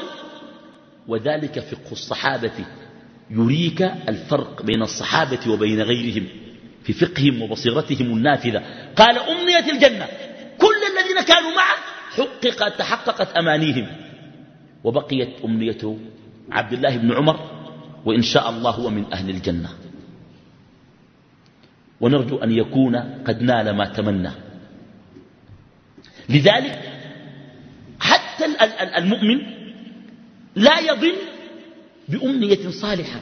وذلك فقه الصحابة يريك الفرق بين الصحابة وبين غيرهم في فقههم وبصيرتهم النافذة. قال أمنية الجنة. كل الذين كانوا معه حققت تحققت أمانيهم. وبقيت أمنية عبد الله بن عمر وإن شاء الله هو من أهل الجنة. ونرجو أن يكون قد نال ما تمنى. لذلك حتى المؤمن لا يظن بأمنية صالحة.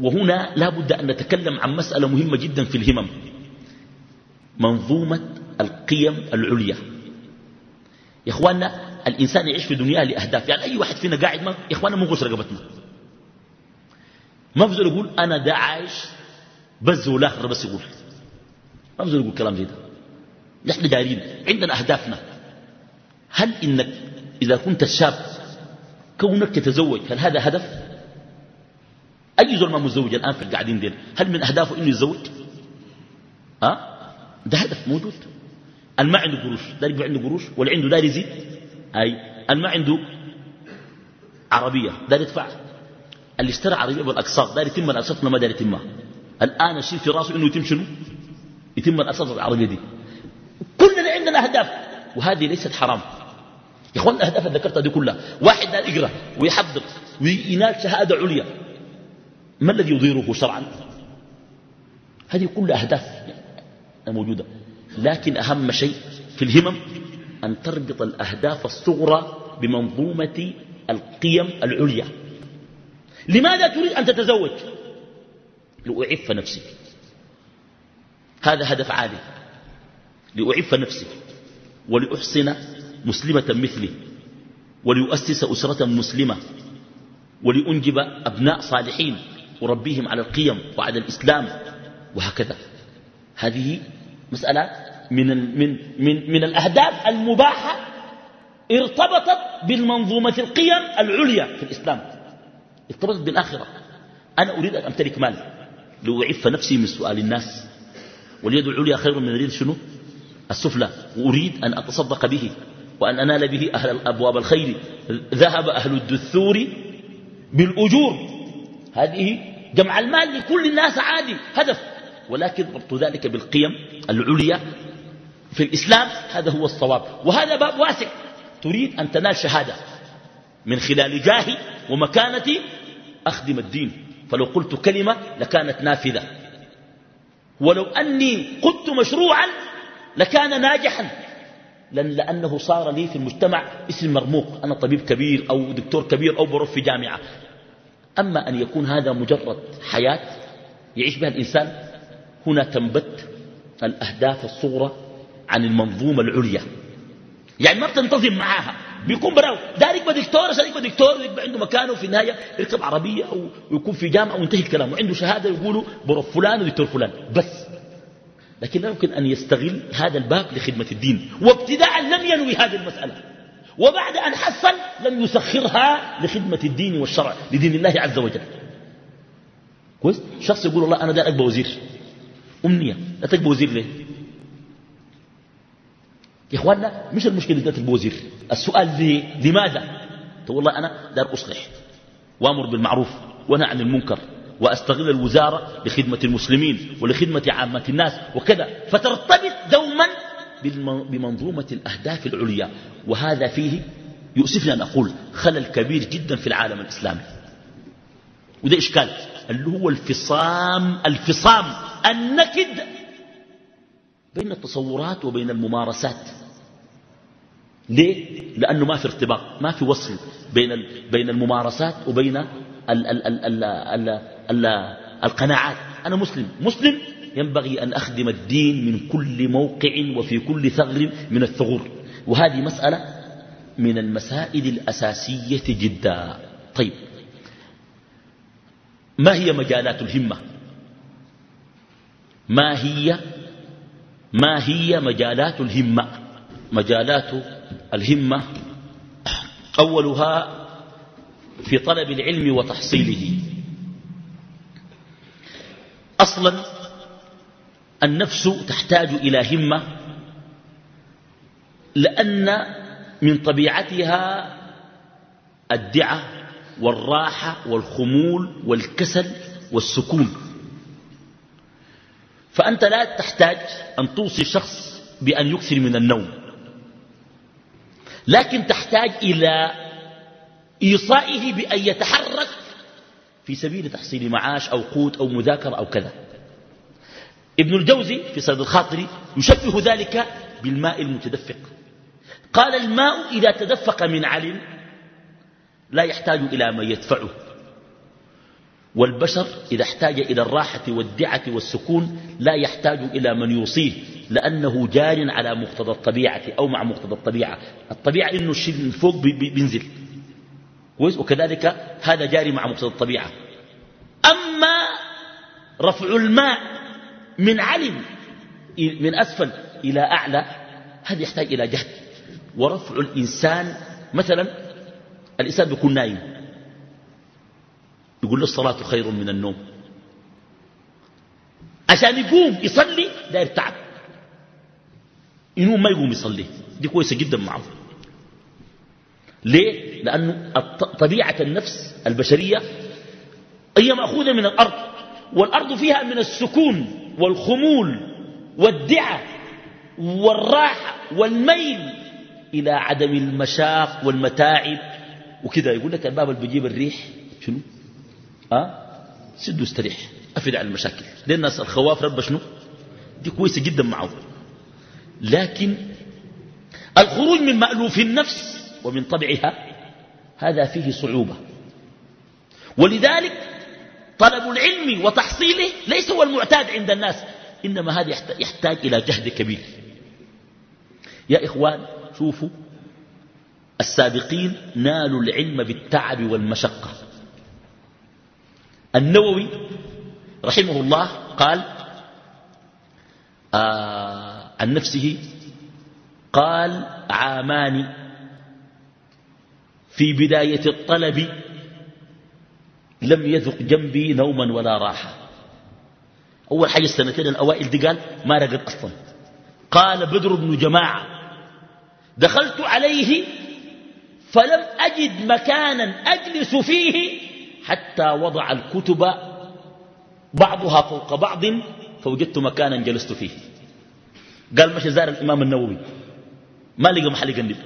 وهنا لا بد أن نتكلم عن مسألة مهمة جدا في الهمم. منظومة القيم العليا. يا إخواننا الإنسان يعيش في دنياه لأهداف. يعني أي واحد فينا قاعد ما يا إخواننا مو رقبتنا. ما بزول يقول أنا دا عايش بس والآخر بس يقول. ما بزول يقول كلام زي ده. نحن دارين عندنا أهدافنا. هل إنك إذا كنت شاب كونك تتزوج هل هذا هدف؟ أي زول ما متزوج الآن في القاعدين دين هل من أهدافه إنه يتزوج؟ أه؟ ده هدف موجود. اللي ما عنده قروش دار يبقى عنده قروش ولا عنده دار يزيد أي ما عنده عربية دار يدفع. اللي اشترى عربية بالأقساط دار يتم الأقساط ما دار يتمها الآن الشيء في راسه إنه يتم شنو؟ يتم الأقساط العربية دي. كلنا عندنا أهداف وهذه ليست حرام. يا اخوان الاهداف اللي ذكرتها دي كلها. واحد لا يقرا ويحضر وينال شهادة عليا. ما الذي يضيره شرعا؟ هذه كلها أهداف موجودة. لكن أهم شيء في الهمم أن تربط الأهداف الصغرى بمنظومة القيم العليا. لماذا تريد أن تتزوج؟ لأعف نفسي. هذا هدف عالي لأعف نفسي. ولأحسن مسلمة مثله وليؤسس أسرة مسلمة ولأنجب أبناء صالحين وربيهم على القيم وعلى الإسلام وهكذا. هذه مسألة من, من, من, من الأهداف المباحة ارتبطت بالمنظومة القيم العليا في الإسلام. ارتبطت بالآخرة. أنا أريد أن أمتلك مال لأعف نفسي من سؤال الناس. واليد العليا خير من اليد شنو؟ السفلى. وأريد أن أتصدق به. وأن أنال به أهل أبواب الخير. ذهب أهل الدثور بالأجور. هذه جمع المال لكل الناس عادي هدف. ولكن ربط ذلك بالقيم العليا في الإسلام هذا هو الصواب. وهذا باب واسع. تريد أن تنال شهادة من خلال جاهي ومكانتي أخدم الدين. فلو قلت كلمة لكانت نافذة. ولو أني قلت مشروعا لكان ناجحا. لأن لأنه صار لي في المجتمع اسم مرموق. أنا طبيب كبير أو دكتور كبير أو بروف في جامعة. أما أن يكون هذا مجرد حياة يعيش بها الإنسان هنا تنبت الأهداف الصغرى عن المنظومة العليا. يعني ما بتنتظم معاها. بيكون براو. دار يبقى دكتور يبقى دكتور عنده مكانه في النهايه يركب عربية أو يكون في جامعة وينتهي الكلام. وعنده شهادة يقولوا بروف فلان ودكتور فلان. بس. لكن لا يمكن أن يستغل هذا الباب لخدمة الدين. وابتداء لم ينوي هذه المسألة. وبعد أن حصل لم يسخرها لخدمة الدين والشرع لدين الله عز وجل. كويس؟ شخص يقول والله أنا داير ابقى وزير. أمنية. لا تبقى وزير ليه؟ يا إخواننا مش المشكلة ذات البوزير السؤال ليه لماذا؟ والله أنا دار أصلح. وأمر بالمعروف وأنهى عن المنكر. وأستغل الوزارة لخدمة المسلمين ولخدمة عامة الناس وكذا. فترتبط دوما بمنظومة الأهداف العليا. وهذا فيه يؤسفني أن أقول خلل كبير جدا في العالم الإسلامي. وده إشكال. اللي هو الفصام الفصام. النكد بين التصورات وبين الممارسات. ليه؟ لأنه ما في ارتباط ما في وصل بين بين الممارسات وبين ال ال ال ال القناعات. أنا مسلم. مسلم ينبغي أن أخدم الدين من كل موقع وفي كل ثغر من الثغور. وهذه مسألة من المسائل الأساسية جدا. طيب. ما هي مجالات الهمة؟ ما هي ما هي مجالات الهمة؟ مجالات الهمة أولها في طلب العلم وتحصيله. أصلا النفس تحتاج إلى همة لأن من طبيعتها الدعة والراحة والخمول والكسل والسكون. فأنت لا تحتاج أن توصي شخص بأن يكثر من النوم لكن تحتاج إلى إيصائه بأن يتحرك في سبيل تحصيل معاش أو قوت أو مذاكرة أو كذا. ابن الجوزي في صيد الخاطر يشبه ذلك بالماء المتدفق. قال الماء إذا تدفق من علم لا يحتاج إلى من يدفعه. والبشر إذا احتاج إلى الراحة والدعة والسكون لا يحتاج إلى من يوصيه لأنه جار على مقتضى الطبيعة أو مع مقتضى الطبيعة. الطبيعة إنه الشيء من فوق بينزل. وكذلك هذا جاري مع مقتضى الطبيعة. أما رفع الماء من علم من أسفل إلى أعلى هذا يحتاج إلى جهد. ورفع الإنسان مثلا الإنسان بيكون نايم يقول له الصلاة خير من النوم. عشان يقوم يصلي داير تعب. ينوم ما يقوم يصلي. دي كويسة جدا معه ليه؟ لأنه طبيعة النفس البشرية هي مأخوذة من الأرض والأرض فيها من السكون والخمول والدعة والراحة والميل إلى عدم المشاق والمتاعب. وكذا يقول لك الباب اللي بيجيب الريح شنو؟ ها سد استريح أفد على المشاكل. لأن الناس الخواف رب شنو؟ دي كويسة جدا معه. لكن الخروج من مألوف النفس ومن طبعها هذا فيه صعوبة. ولذلك طلب العلم وتحصيله ليس هو المعتاد عند الناس إنما هذا يحتاج إلى جهد كبير. يا إخوان شوفوا السابقين نالوا العلم بالتعب والمشقة. النووي رحمه الله قال آه عن نفسه قال عامان في بداية الطلب لم يذق جنبي نوما ولا راحة. أول حاجة السنتين الأوائل دي قال ما رقد أصلا. قال بدر بن جماعة دخلت عليه فلم أجد مكانا أجلس فيه حتى وضع الكتب بعضها فوق بعض فوجدت مكانا جلست فيه. قال مشي زار الإمام النووي. ما لقى محل يقلب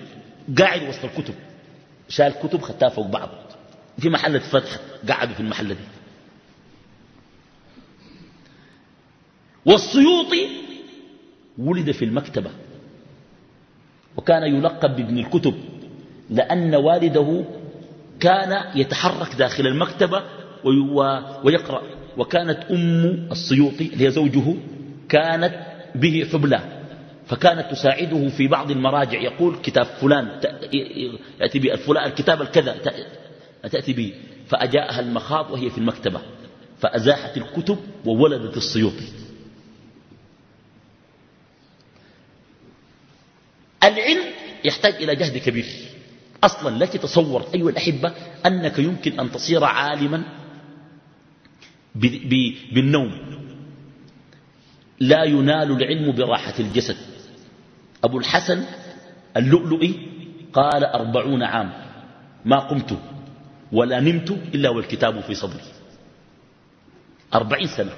قاعد وسط الكتب. شال كتب خدتها فوق بعض. في محل فتح قعدوا في المحل دي. والسيوطي ولد في المكتبة. وكان يلقب بابن الكتب لأن والده كان يتحرك داخل المكتبة ويقرأ. وكانت أم السيوطي اللي هي زوجه كانت به حبلى. فكانت تساعده في بعض المراجع. يقول كتاب فلان يأتي به الفلان الكتاب الكذا تأتي به فأجاءها المخاض وهي في المكتبة. فأزاحت الكتب وولدت السيوطي. العلم يحتاج إلى جهد كبير. أصلا لك تصور أيها الأحبة أنك يمكن أن تصير عالما بالنوم. لا ينال العلم براحة الجسد. أبو الحسن اللؤلؤي قال أربعون عام ما قمت ولا نمت إلا والكتاب في صدري. أربعين سنة.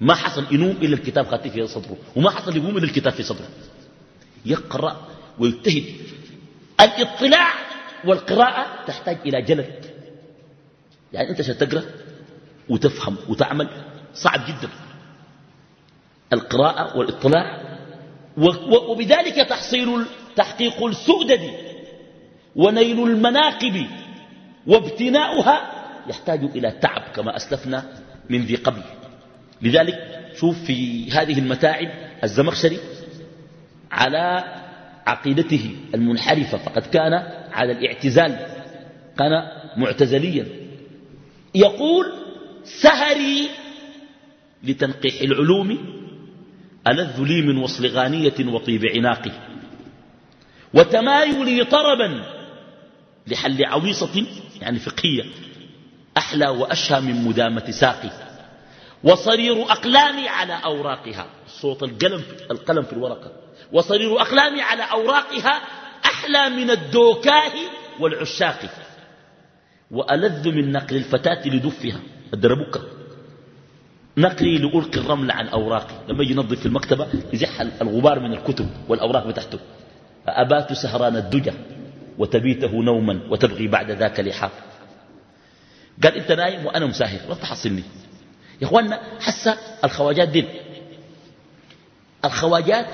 ما حصل ينوم إلا الكتاب خاتي في صدره وما حصل يقوم إلا الكتاب في صدره. يقرأ ويجتهد. الاطلاع والقراءة تحتاج إلى جلد. يعني أنت ستقرأ وتفهم وتعمل صعب جدا. القراءة والاطلاع وبذلك تحصيل تحقيق السؤدد ونيل المناقب وابتناؤها يحتاج إلى تعب كما أسلفنا من ذي قبل. لذلك شوف في هذه المتاعب الزمخشري على عقيدته المنحرفة فقد كان على الاعتزال كان معتزليا. يقول سهري لتنقيح العلوم ألذ لي من وصل غانية وطيب عناقي وتمايلي طربا لحل عويصة يعني فقهية أحلى وأشهى من مدامة ساقي وصرير أقلامي على أوراقها صوت القلم في, القلم في الورقة وصرير أقلامي على أوراقها أحلى من الدوكاه والعشاق وألذ من نقل الفتاة لدفها الدربكة. نقلي لألقي الرمل عن أوراقي. لما يجي ينظف في المكتبة يزح الغبار من الكتب والأوراق بتاعته. فأبات سهران الدجى وتبيته نوما وتبغي بعد ذاك لحاف قال أنت نايم وأنا مساهر. لا تحصلني يا اخوانا حس الخواجات دين الخواجات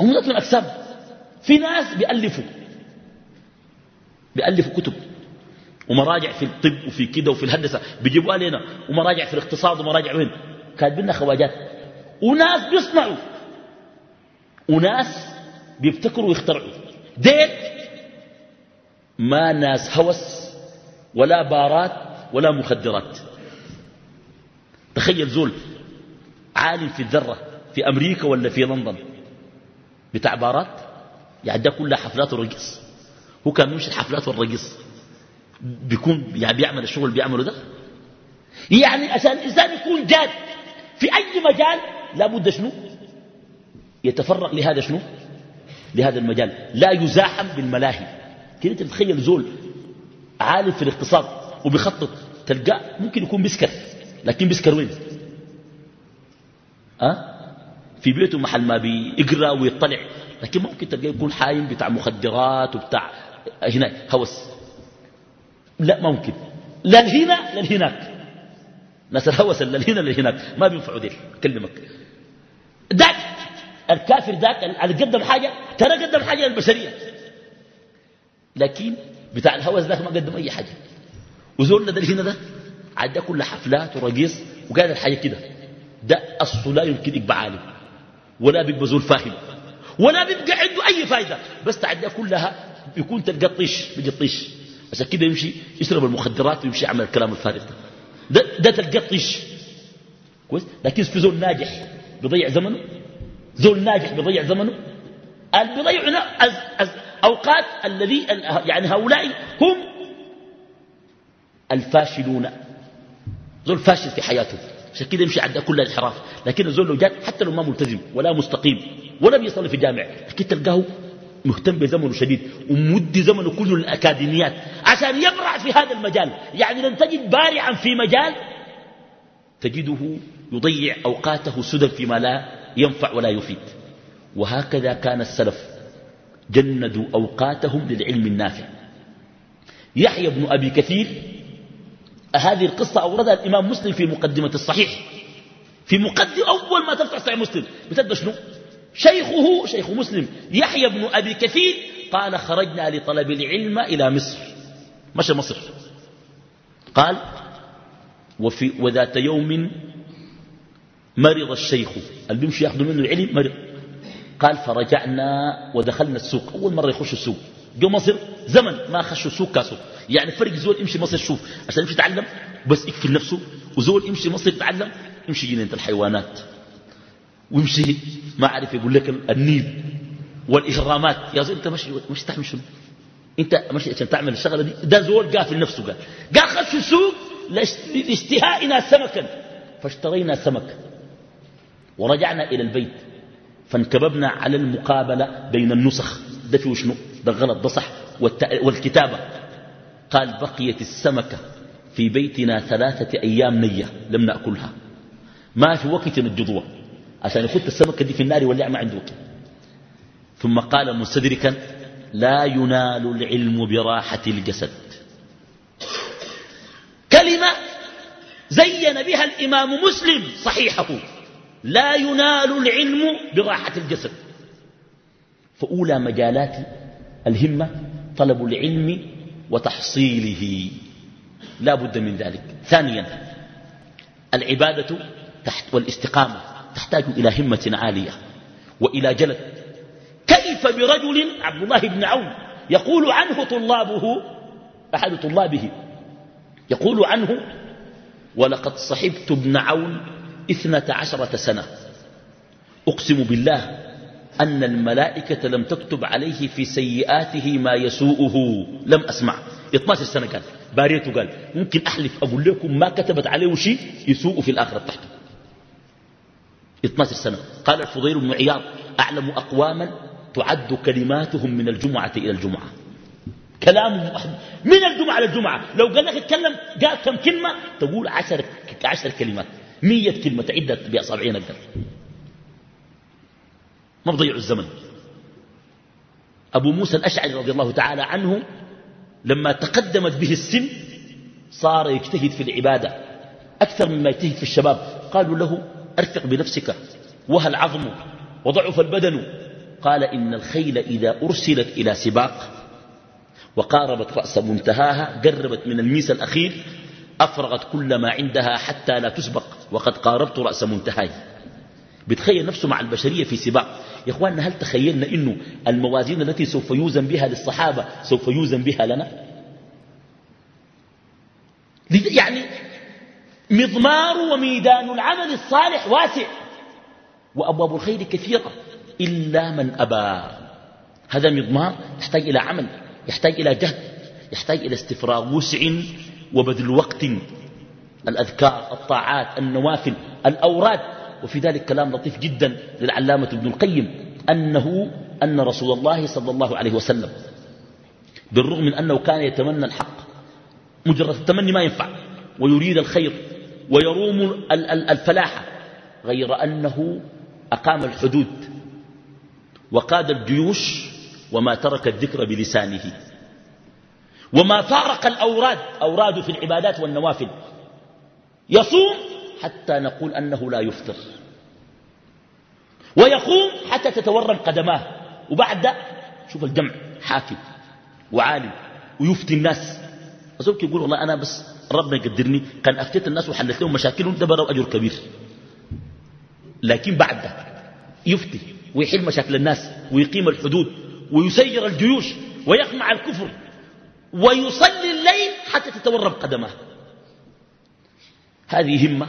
هم ذاتهم اجسام في ناس بيألفوا. بيألفوا كتب. ومراجع في الطب وفي كده وفي الهندسة. بيجيبوا علينا ومراجع في الاقتصاد ومراجع وين؟ كاتبين خواجات. وناس بيصنعوا. وناس بيبتكروا ويخترعوا. ديت ما ناس هوس ولا بارات ولا مخدرات. تخيل زول عالم في الذرة في أمريكا ولا في لندن. بتاع بارات؟ يعني ده كلها حفلات ورقص هو كان يمشي الحفلات والرقص بيكون يعني بيعمل الشغل اللي بيعمله ده؟ يعني عشان الإنسان يكون جاد في أي مجال لابد شنو؟ يتفرغ لهذا شنو؟ لهذا المجال. لا يزاحم بالملاهي. كده تتخيل زول عالم في الاقتصاد وبيخطط تلقاه ممكن يكون بيسكر. لكن بيسكر وين؟ أه؟ في بيته محل ما بيقرأ ويطلع. لكن ممكن تلقاه يكون حايم بتاع مخدرات وبتاع. هناك هوس. لا ممكن. لا الهنا لا الهناك ناس الهوس لا الهنا لا الهناك ما بينفعوا ديل اكلمك ذاك الكافر ذاك اللي قدم حاجة ترى قدم حاجة للبشريه لكن بتاع الهوس ذاك ما قدم أي حاجة. وزولنا ده الهنا ده عاد ده كله حفلات ورقيص وقال الحاجة كده. ده أصله لا يمكن يبقى عالم. ولا بيبقى زول فاهم. ولا بيبقى عنده أي فايدة. بس تعدى كلها يكون تلقى طيش بيجي طيش. عشان كده يمشي يشرب المخدرات ويمشي يعمل الكلام الفارغ ده. ده تلقى طيش كويس؟ لكن في زول ناجح بيضيع زمنه؟ زول ناجح بيضيع زمنه؟ اللي بيضيعوا أوقات الذي يعني هؤلاء هم الفاشلون. زول فاشل في حياته. عشان كده يمشي عندها كل الانحراف لكن الزول لو جات حتى لو ما ملتزم ولا مستقيم ولا بيصلي في جامع لكن تلقاه مهتم بزمنه شديد ومدي زمنه كله للأكاديميات عشان يبرع في هذا المجال. يعني لن تجد بارعا في مجال تجده يضيع أوقاته سدى فيما لا ينفع ولا يفيد. وهكذا كان السلف جندوا أوقاتهم للعلم النافع. يحيى بن أبي كثير هذه القصة أوردها الإمام مسلم في مقدمة الصحيح. في مقدم أول ما تفتح صحيح مسلم بتبدأ شنو؟ شيخه شيخ مسلم يحيى بن أبي كثير قال خرجنا لطلب العلم إلى مصر. مشى مصر. قال وفي وذات يوم مرض الشيخ. اللي بيمشي ياخذوا منه العلم مرض. قال فرجعنا ودخلنا السوق. أول مرة يخش السوق. جو مصر زمن ما خشوا السوق كاسو. يعني فرق زول يمشي مصر شوف عشان يمشي يتعلم بس يقفل نفسه. وزول يمشي مصر يتعلم يمشي جنينة الحيوانات. ويمشي ما عارف يقول لك النيل والإجرامات. يا زول أنت مشي مش تعمل شنو؟ أنت مشي عشان تعمل الشغلة دي؟ ده زول قافل نفسه قال قال خش السوق لاشتهائنا سمكا. فاشترينا سمك ورجعنا إلى البيت. فانكببنا على المقابلة بين النسخ. ده فيه شنو؟ ده غلط ده صح. والكتابة. قال بقيت السمكة في بيتنا ثلاثة أيام نية لم نأكلها. ما في وقت الجذوة عشان يخط السمكة دي في النار ولا ما عنده وقت ثم قال مستدركا لا ينال العلم براحة الجسد. كلمة زين بها الإمام مسلم صحيحه لا ينال العلم براحة الجسد. فأولى مجالات الهمة طلب العلم وتحصيله. لا بد من ذلك. ثانيا العبادة تحت والاستقامة. تحتاج إلى همة عالية وإلى جلد. كيف برجل عبد الله بن عون يقول عنه طلابه أحد طلابه يقول عنه ولقد صحبت ابن عون اثنة عشرة سنة. أقسم بالله أن الملائكة لم تكتب عليه في سيئاته ما يسوءه. لم أسمع. 12 سنة قال باريته قال ممكن أحلف أقول لكم ما كتبت عليه شيء يسوء في الآخرة تحته. 12 سنة. قال الفضيل بن عياض أعلم أقواما تعد كلماتهم من الجمعة إلى الجمعة. كلام من الجمعة للجمعة لو قال لك اتكلم قال كم كلمة تقول عشر, عشر كلمات. مية كلمة تعدت بأصابعين أقدر ما بضيعوا الزمن. أبو موسى الأشعري رضي الله تعالى عنه لما تقدمت به السن صار يجتهد في العبادة أكثر مما يجتهد في الشباب. قالوا له أرفق بنفسك وهل عظم وضعف البدن؟ قال إن الخيل إذا أرسلت إلى سباق وقاربت رأس منتهاها قربت من الميس الأخير أفرغت كل ما عندها حتى لا تسبق وقد قاربت رأس منتهاي. بتخيل نفسه مع البشرية في سباق. يا إخواننا هل تخيلنا إنه الموازين التي سوف يوزن بها للصحابة سوف يوزن بها لنا؟ يعني مضمار وميدان العمل الصالح واسع. وأبواب الخير كثيرة. إلا من أبى. هذا مضمار يحتاج إلى عمل يحتاج إلى جهد يحتاج إلى استفراغ وسع وبذل وقت. الأذكار الطاعات النوافل الأوراد. وفي ذلك كلام لطيف جدا للعلامة ابن القيم أنه أن رسول الله صلى الله عليه وسلم بالرغم من أنه كان يتمنى الحق مجرد التمني ما ينفع ويريد الخير ويروم الفلاح غير أنه أقام الحدود وقاد الجيوش وما ترك الذكر بلسانه وما فارق الأوراد أوراد في العبادات والنوافل يصوم حتى نقول أنه لا يفطر ويقوم حتى تتورم قدماه وبعد ده شوف الجمع حاكم وعالم ويفتي الناس أزوك يقول والله أنا بس ربنا يقدرني كان أفتيت الناس وحلت لهم مشاكلهم ده بروا أجر كبير. لكن بعد ده يفتي ويحل مشاكل الناس ويقيم الحدود ويسير الجيوش ويقمع الكفر ويصلي الليل حتى تتورم قدماه هذه همة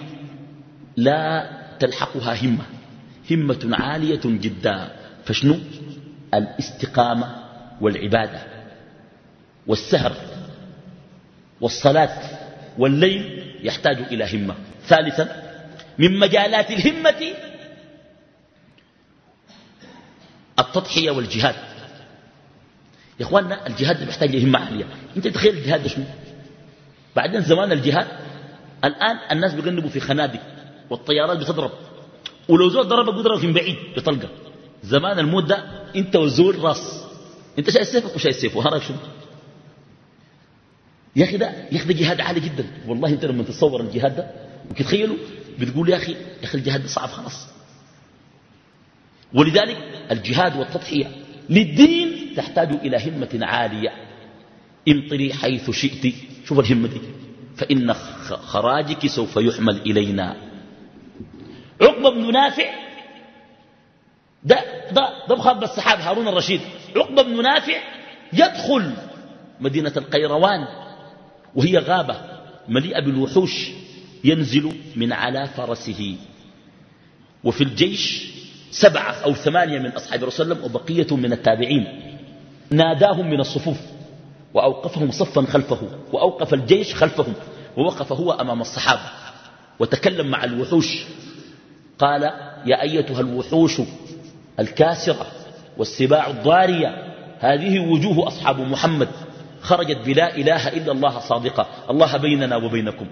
لا تلحقها همة. همة عالية جدا. فشنو؟ الاستقامة والعبادة والسهر والصلاة والليل يحتاج إلى همة. ثالثا من مجالات الهمة التضحية والجهاد. يا إخواننا الجهاد بيحتاج همة عالية. أنت تخيل الجهاد شنو؟ بعدين زمان الجهاد الآن الناس بيقنبوا في خنادق والطيارات بتضرب. ولو زول ضربك بيضرب من بعيد بطلقة. زمان الموت ده أنت والزول راس. أنت شايف سيفك وشايف سيفه هرب شنو؟ يا أخي ده يا أخي ده جهاد عالي جدا. والله أنت لما تتصور الجهاد ده وتتخيلوا بتقول يا أخي يا أخي الجهاد ده صعب خلاص. ولذلك الجهاد والتضحية للدين تحتاج إلى همة عالية. امطري حيث شئت. شوف الهمة دي. فإن خراجك سوف يحمل إلينا. عقبة بن نافع ده ده ده بخاب السحاب هارون الرشيد. عقبة بن نافع يدخل مدينة القيروان. وهي غابة مليئة بالوحوش ينزل من على فرسه. وفي الجيش سبعة أو ثمانية من أصحاب رسول الله وبقية من التابعين. ناداهم من الصفوف وأوقفهم صفا خلفه وأوقف الجيش خلفهم ووقف هو أمام الصحابة. وتكلم مع الوحوش. قال يا أيتها الوحوش الكاسرة والسباع الضارية هذه وجوه أصحاب محمد. خرجت بلا إله إلا الله صادقة. الله بيننا وبينكم.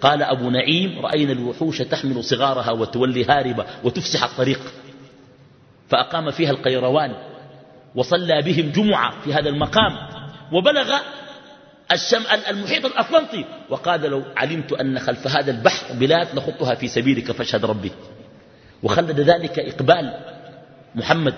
قال أبو نعيم رأينا الوحوش تحمل صغارها وتولي هاربة وتفسح الطريق. فأقام فيها القيروان وصلى بهم جمعة في هذا المقام وبلغ الشم المحيط الأطلنطي. وقال لو علمت أن خلف هذا البحر بلاد لخطها في سبيلك فاشهد ربي. وخلد ذلك إقبال محمد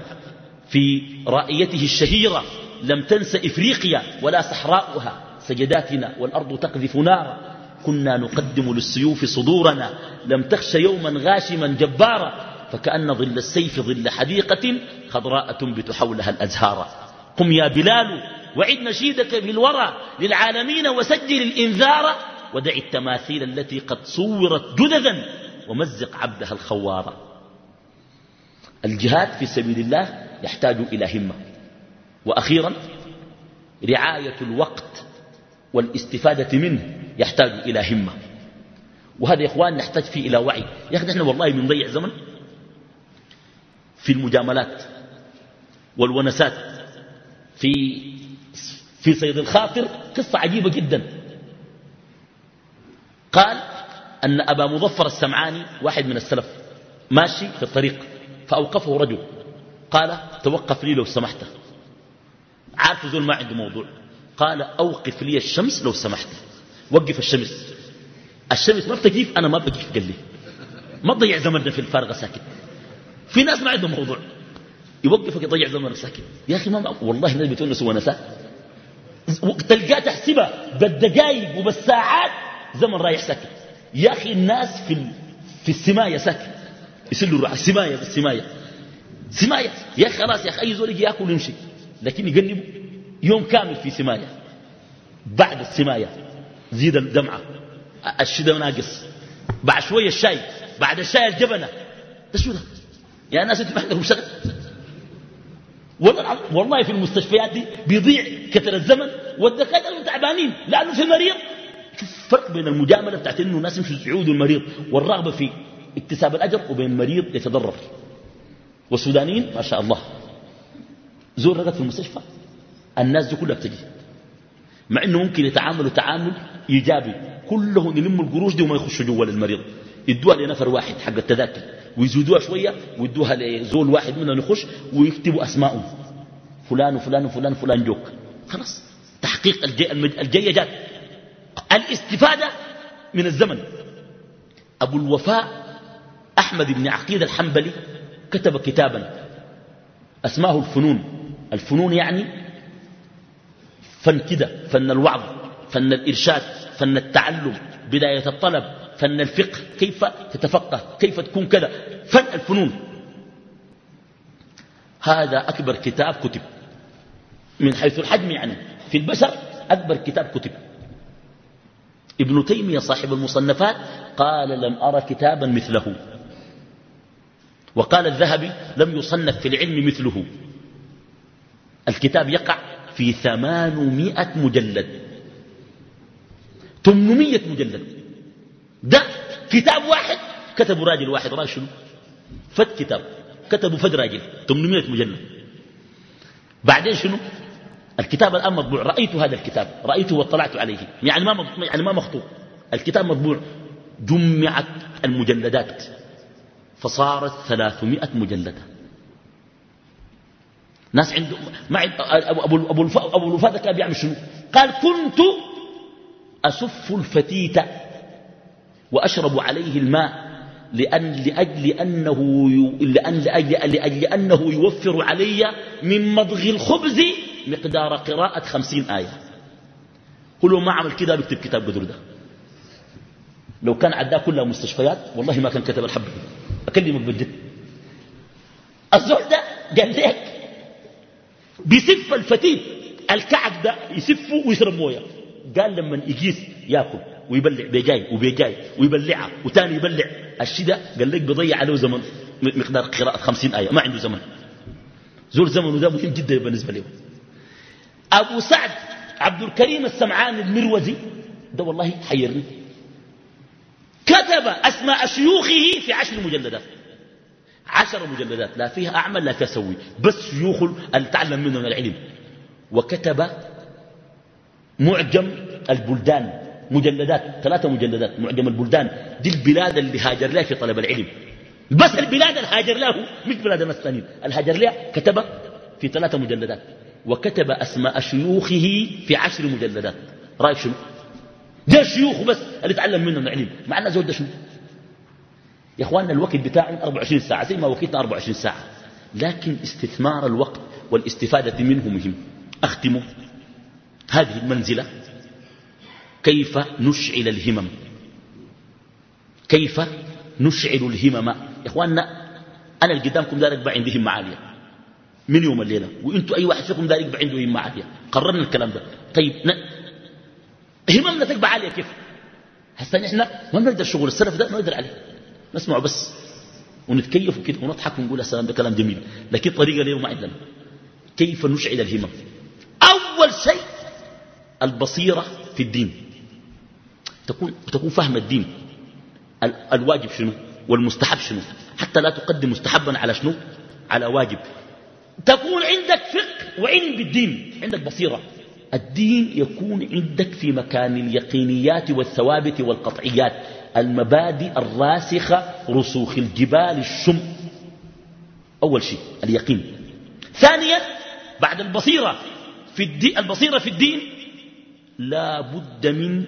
في رائيته الشهيرة. لم تنس إفريقيا ولا صحراؤها سجداتنا والأرض تقذف نارا. كنا نقدم للسيوف صدورنا لم تخش يوما غاشما جبارا. فكأن ظل السيف ظل حديقة خضراء تنبت حولها الأزهار. قم يا بلال وعد نشيدك بالورى للعالمين وسجل الإنذار. ودع التماثيل التي قد صورت جددا ومزق عبدها الخوار. الجهاد في سبيل الله يحتاج إلى همة. وأخيرا رعاية الوقت والاستفادة منه يحتاج إلى همة. وهذا يا إخوان نحتاج فيه إلى وعي. يا أخي نحن والله بنضيع زمن في المجاملات والونسات في في صيد الخاطر قصة عجيبة جدا. قال أن أبا مظفر السمعاني واحد من السلف ماشي في الطريق فأوقفه رجل. قال توقف لي لو سمحت. عارف زول ما عنده موضوع. قال أوقف لي الشمس لو سمحت. وقف الشمس. الشمس ما بتجيف أنا ما بجيف قال لي. ما تضيع زمننا في الفارغة ساكت. في ناس ما عندهم موضوع. يوقفك يضيع زمن ساكت. يا أخي ما والله الناس بتونسوا ونساء تلقاه تحسبها بالدقائق وبالساعات زمن رايح ساكت. يا أخي الناس في في السماية ساكت. يسلوا روح السماية بالسماية سماية. يا أخي خلاص يا أخي أي زول يجي ياكل ويمشي. لكن يقلبوا يوم كامل في سماية. بعد السماية زيد الدمعة. الشدة ناقص. بعد شوية الشاي. بعد الشاي الجبنة. ده شو ده؟ يا ناس أنتم عندكم شغل. والله في المستشفيات دي بيضيع كثر الزمن والدكاترة تعبانين. لأنه في المريض. شوف فرق بين المجاملة بتاعت إنه الناس يمشوا يعودوا المريض والرغبة في اكتساب الأجر وبين المريض يتضرر. والسودانيين ما شاء الله. زور رقد في المستشفى؟ الناس دي كلها بتجي. مع إنه ممكن يتعاملوا تعامل إيجابي. كلهم يلموا القروش دي وما يخشوا جوا المريض. يدوها لنفر واحد حق التذاكر. ويزودوها شوية ويدوها لزول واحد منهم يخش ويكتبوا اسمائهم فلان وفلان وفلان وفلان جوك. خلاص. تحقيق الجاية جات. الاستفادة من الزمن. أبو الوفاء أحمد بن عقيل الحنبلي كتب كتابا. أسماه الفنون. الفنون يعني فن كده فن الوعظ فن الإرشاد فن التعلم بداية الطلب فن الفقه كيف تتفقه كيف تكون كذا فن الفنون. هذا أكبر كتاب كتب. من حيث الحجم يعني في البشر أكبر كتاب كتب. ابن تيمية صاحب المصنفات قال لم أرى كتابا مثله وقال الذهبي لم يصنف في العلم مثله الكتاب يقع في ثمانمائة مجلد. ثمانمائة مجلد. ده كتاب واحد. كتبوا راجل واحد. راجل شنو؟ فت كتاب. كتبوا فد راجل. 800 مجلد. بعدين شنو؟ الكتاب الآن مطبوع. رأيت هذا الكتاب. رأيته واطلعت عليه. يعني ما يعني ما مخطوط. الكتاب مطبوع. جمعت المجلدات. فصارت ثلاثمائة مجلدة. ناس عنده ما عند أبو, أبو, أبو الوفاء كان بيعمل شنو؟ قال كنت أسف الفتيت وأشرب عليه الماء لأن لأجل أنه لأن لأجل, لأجل أنه يوفر علي من مضغ الخبز مقدار قراءة خمسين آية. لو ما عمل كده بيكتب كتاب قدر ده. لو كان عداه كلها مستشفيات والله ما كان كتب الحب أكلمك بالجد الزول ده قال لك بيسف الفتيل. الكعك ده يسفه ويشرب مويه. قال لما يقيس ياكل ويبلع بيجاي وبيجاي ويبلعها وتاني يبلع. الشدة قال لك بيضيع عليه زمن. مقدار قراءة خمسين آية. ما عنده زمن. زور زمنه ده مهم جدا بالنسبة له. أبو سعد عبد الكريم السمعان المروزي ده والله حيرني. كتب أسماء شيوخه في عشر مجلدات. عشر مجلدات لا فيها أعمل لا فيها سوي بس شيوخ اللي تعلم منهم العلم. وكتب معجم البلدان مجلدات ثلاثة مجلدات معجم البلدان. دي البلاد اللي هاجر لها في طلب العلم. بس البلاد اللي هاجر له مش بلاد الناس الثانيين الهاجر لها كتب في ثلاثة مجلدات. وكتب أسماء شيوخه في عشر مجلدات. رأيك شنو؟ ده الشيوخ بس اللي تعلم منهم العلم. مع زود ده شنو؟ يا إخواننا الوقت بتاعهم 24 ساعة زي ما وقتنا 24 ساعة. لكن استثمار الوقت والاستفادة منه مهم. أختم هذه المنزلة. كيف نشعل الهمم؟ كيف نشعل الهمم؟ يا إخواننا أنا اللي قدامكم دارك بقى عندي همة عالية من يوم الليلة؟ وإنتوا أي واحد فيكم دارك بقى عنده همة عالية قررنا الكلام ده. طيب ن... هممنا تبقى عالية كيف؟ هسه إحنا ما بنقدر شغل السلف ده ما نقدر عليه. نسمعه بس ونتكيف وكده ونضحك ونقول يا سلام ده كلام جميل. لكن طريقة ليه ما عندنا؟ كيف نشعل الهمم؟ أول شيء البصيرة في الدين. تكون, تكون فهم الدين. الواجب شنو؟ والمستحب شنو؟ حتى لا تقدم مستحبا على شنو؟ على واجب. تكون عندك فقه وعلم بالدين. عندك بصيرة. الدين يكون عندك في مكان اليقينيات والثوابت والقطعيات. المبادئ الراسخة رسوخ الجبال الشم. أول شيء اليقين. ثانيا بعد البصيرة في الدين البصيرة في الدين لا بد من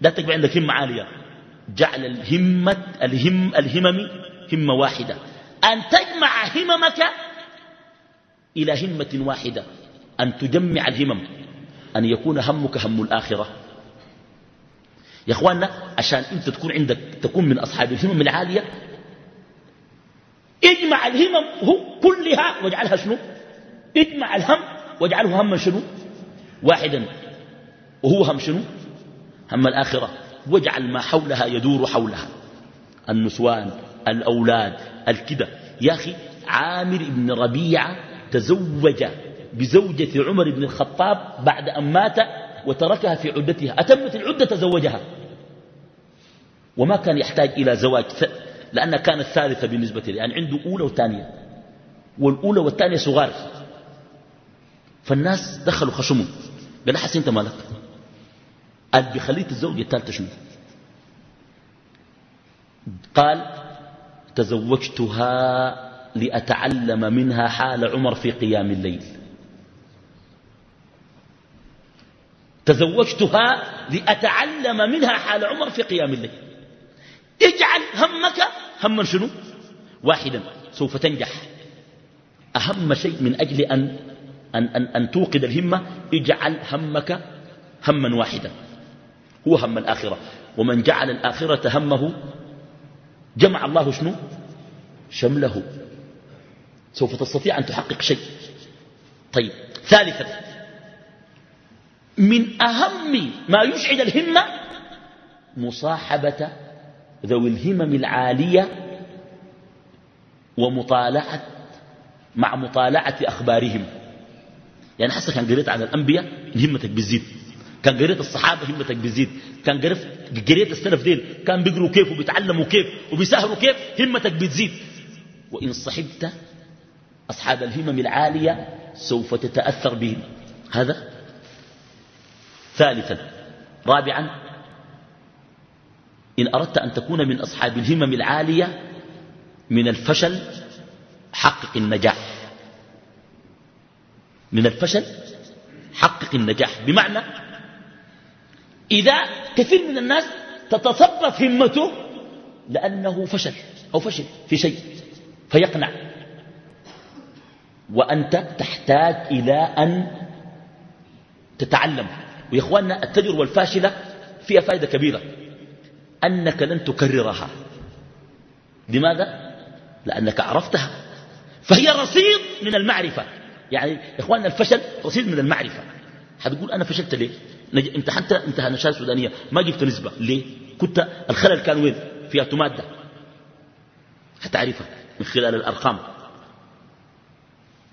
لا تقبع عندك همة عالية. جعل الهمة الهم الهمم همة واحدة. أن تجمع هممك إلى همة واحدة. أن تجمع الهمم. أن يكون همك هم الآخرة. يا أخواننا عشان أنت تكون عندك تكون من أصحاب الهمم العالية. اجمع الهمم هو كلها واجعلها شنو؟ اجمع الهم واجعله هما شنو؟ واحدا وهو هم شنو؟ هم الآخرة. واجعل ما حولها يدور حولها. النسوان الأولاد الكدة يا أخي عامر بن ربيعة تزوج بزوجة عمر بن الخطاب بعد أن مات وتركها في عدتها. أتمت العدة تزوجها. وما كان يحتاج إلى زواج لأنها كانت ثالثة بالنسبة له يعني عنده أولى وثانية والأولى والثانية صغار. فالناس دخلوا خشمه قال حسين أنت مالك؟ قال بخليت الزوجة الثالثة شنو؟ قال تزوجتها لأتعلم منها حال عمر في قيام الليل. تزوجتها لأتعلم منها حال عمر في قيام الليل. اجعل همك هما شنو؟ واحدا سوف تنجح. أهم شيء من أجل أن, أن, أن, أن توقد الهمة اجعل همك هما واحدا. هو هم الآخرة. ومن جعل الآخرة همه جمع الله شنو؟ شمله. سوف تستطيع أن تحقق شيء. طيب ثالثا من أهم ما يشعل الهمة مصاحبة ذوي الهمم العالية ومطالعة مع مطالعة أخبارهم. يعني حسنا كان قريت عن الأنبياء همتك بتزيد. كان قريت الصحابة همتك بتزيد. كان قريت, السلف دين كان بيقروا كيف وبيتعلموا كيف وبيسهروا كيف همتك بتزيد. وإن صحبت أصحاب الهمم العالية سوف تتأثر بهم. هذا ثالثا. رابعا إن أردت أن تكون من أصحاب الهمم العالية من الفشل حقق النجاح. من الفشل حقق النجاح. بمعنى إذا كثير من الناس تتصرف همته لأنه فشل أو فشل في شيء فيقنع. وأنت تحتاج إلى أن تتعلم. ويا إخواننا التجربة الفاشلة فيها فائدة كبيرة. أنك لن تكررها. لماذا؟ لأنك عرفتها. فهي رصيد من المعرفة. يعني يا إخواننا الفشل رصيد من المعرفة. حتقول أنا فشلت ليه؟ نج... امتحنت امتحان الشهاده السودانية. ما جبت نسبة. ليه؟ كنت الخلل كان وين؟ في مادة. حتعرفها من خلال الأرقام.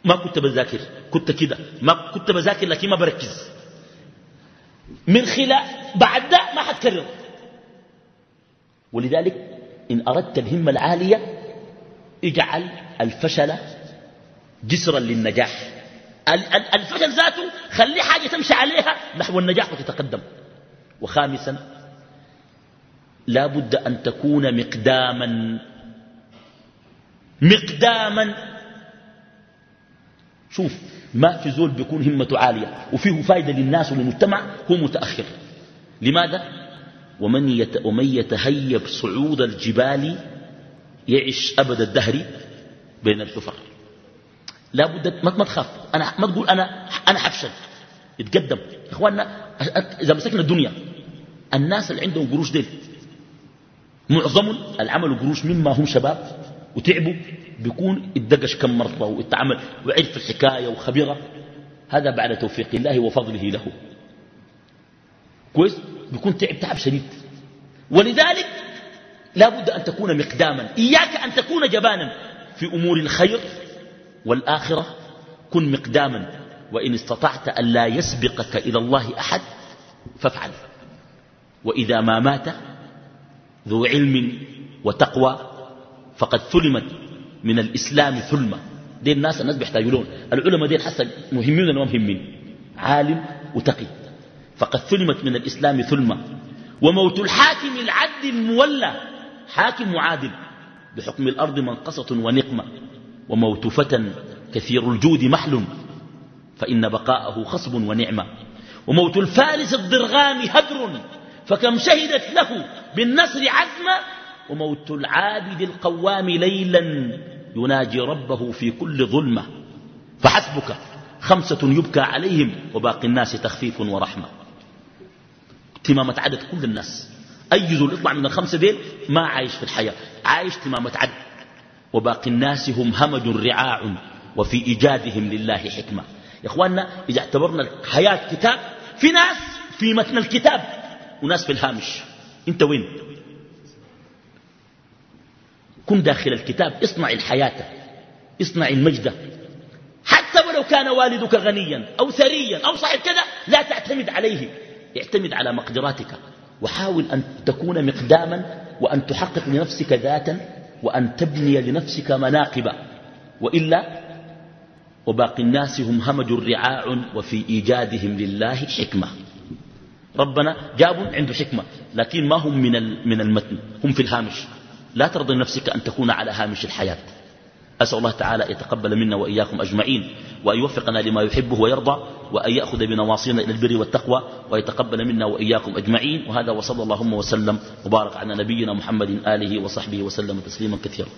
ما كنت بذاكر. كنت كده. ما كنت بذاكر لكن ما بركز. من خلال بعد ده ما حتكرر. ولذلك إن أردت الهمة العالية اجعل الفشل جسرا للنجاح. الفشل ذاته خليه حاجة تمشي عليها نحو النجاح وتتقدم. وخامسا لا بد أن تكون مقداما مقداما. شوف ما في زول بيكون همته عالية وفيه فايدة للناس وللمجتمع هو متأخر. لماذا؟ ومن, ومن يتهيب صعود الجبال يعش أبد الدهر بين الحفر. لا بد ما تخاف. أنا ما تقول أنا أنا حفشل يتقدم. إخواننا إذا مسكنا الدنيا الناس اللي عندهم قروش ديل معظم العمل قروش مما هم شباب وتعبوا بيكون اتدقش كم مرة واتعمل وعرف الحكاية وخبيرة. هذا بعد توفيق الله وفضله له. كويس؟ بيكون تعب تعب شديد. ولذلك لا بد أن تكون مقداما. إياك أن تكون جبانا. في أمور الخير والآخرة كن مقداما. وإن استطعت أن لا يسبقك إلى الله أحد فافعل. وإذا ما مات ذو علم وتقوى فقد ثلمت من الإسلام ثلمة. دي الناس الناس بيحتاجوا العلماء دي حسن مهمين ولا مهمين؟ عالم وتقي. فقد ثلمت من الإسلام ثلمة. وموت الحاكم العدل المولى حاكم معادل بحكم الأرض منقصة ونقمة. وموت فتى كثير الجود محل فإن بقاءه خصب ونعمة. وموت الفارس الضرغام هدر فكم شهدت له بالنصر عزما وموت العابد القوام ليلا يناجي ربه في كل ظلمة. فحسبك خمسة يبكى عليهم وباقي الناس تخفيف ورحمة. تمامة عدد كل الناس. أي زول يطلع من الخمسة ديل ما عايش في الحياة. عايش تمامة عدد. وباقي الناس هم همج رعاع وفي إيجادهم لله حكمة. يا إخواننا إذا اعتبرنا الحياة كتاب في ناس في متن الكتاب وناس في الهامش. أنت وين؟ كن داخل الكتاب اصنع الحياة اصنع المجد. حتى ولو كان والدك غنيا أو ثريا أو صاحب كذا لا تعتمد عليه. اعتمد على مقدراتك وحاول أن تكون مقداما وأن تحقق لنفسك ذاتا وأن تبني لنفسك مناقب. وإلا وباقي الناس هم همج رعاع وفي إيجادهم لله حكمة. ربنا جابوا عنده حكمة لكن ما هم من من المتن هم في الهامش. لا ترضي نفسك أن تكون على هامش الحياة. أسأل الله تعالى يتقبل منا وإياكم أجمعين وأن يوفقنا لما يحبه ويرضى وأن يأخذ بنواصينا إلى البر والتقوى ويتقبل منا وإياكم أجمعين. وهذا وصلى اللهم وسلم وبارك على نبينا محمد آله وصحبه وسلم تسليما كثيرا.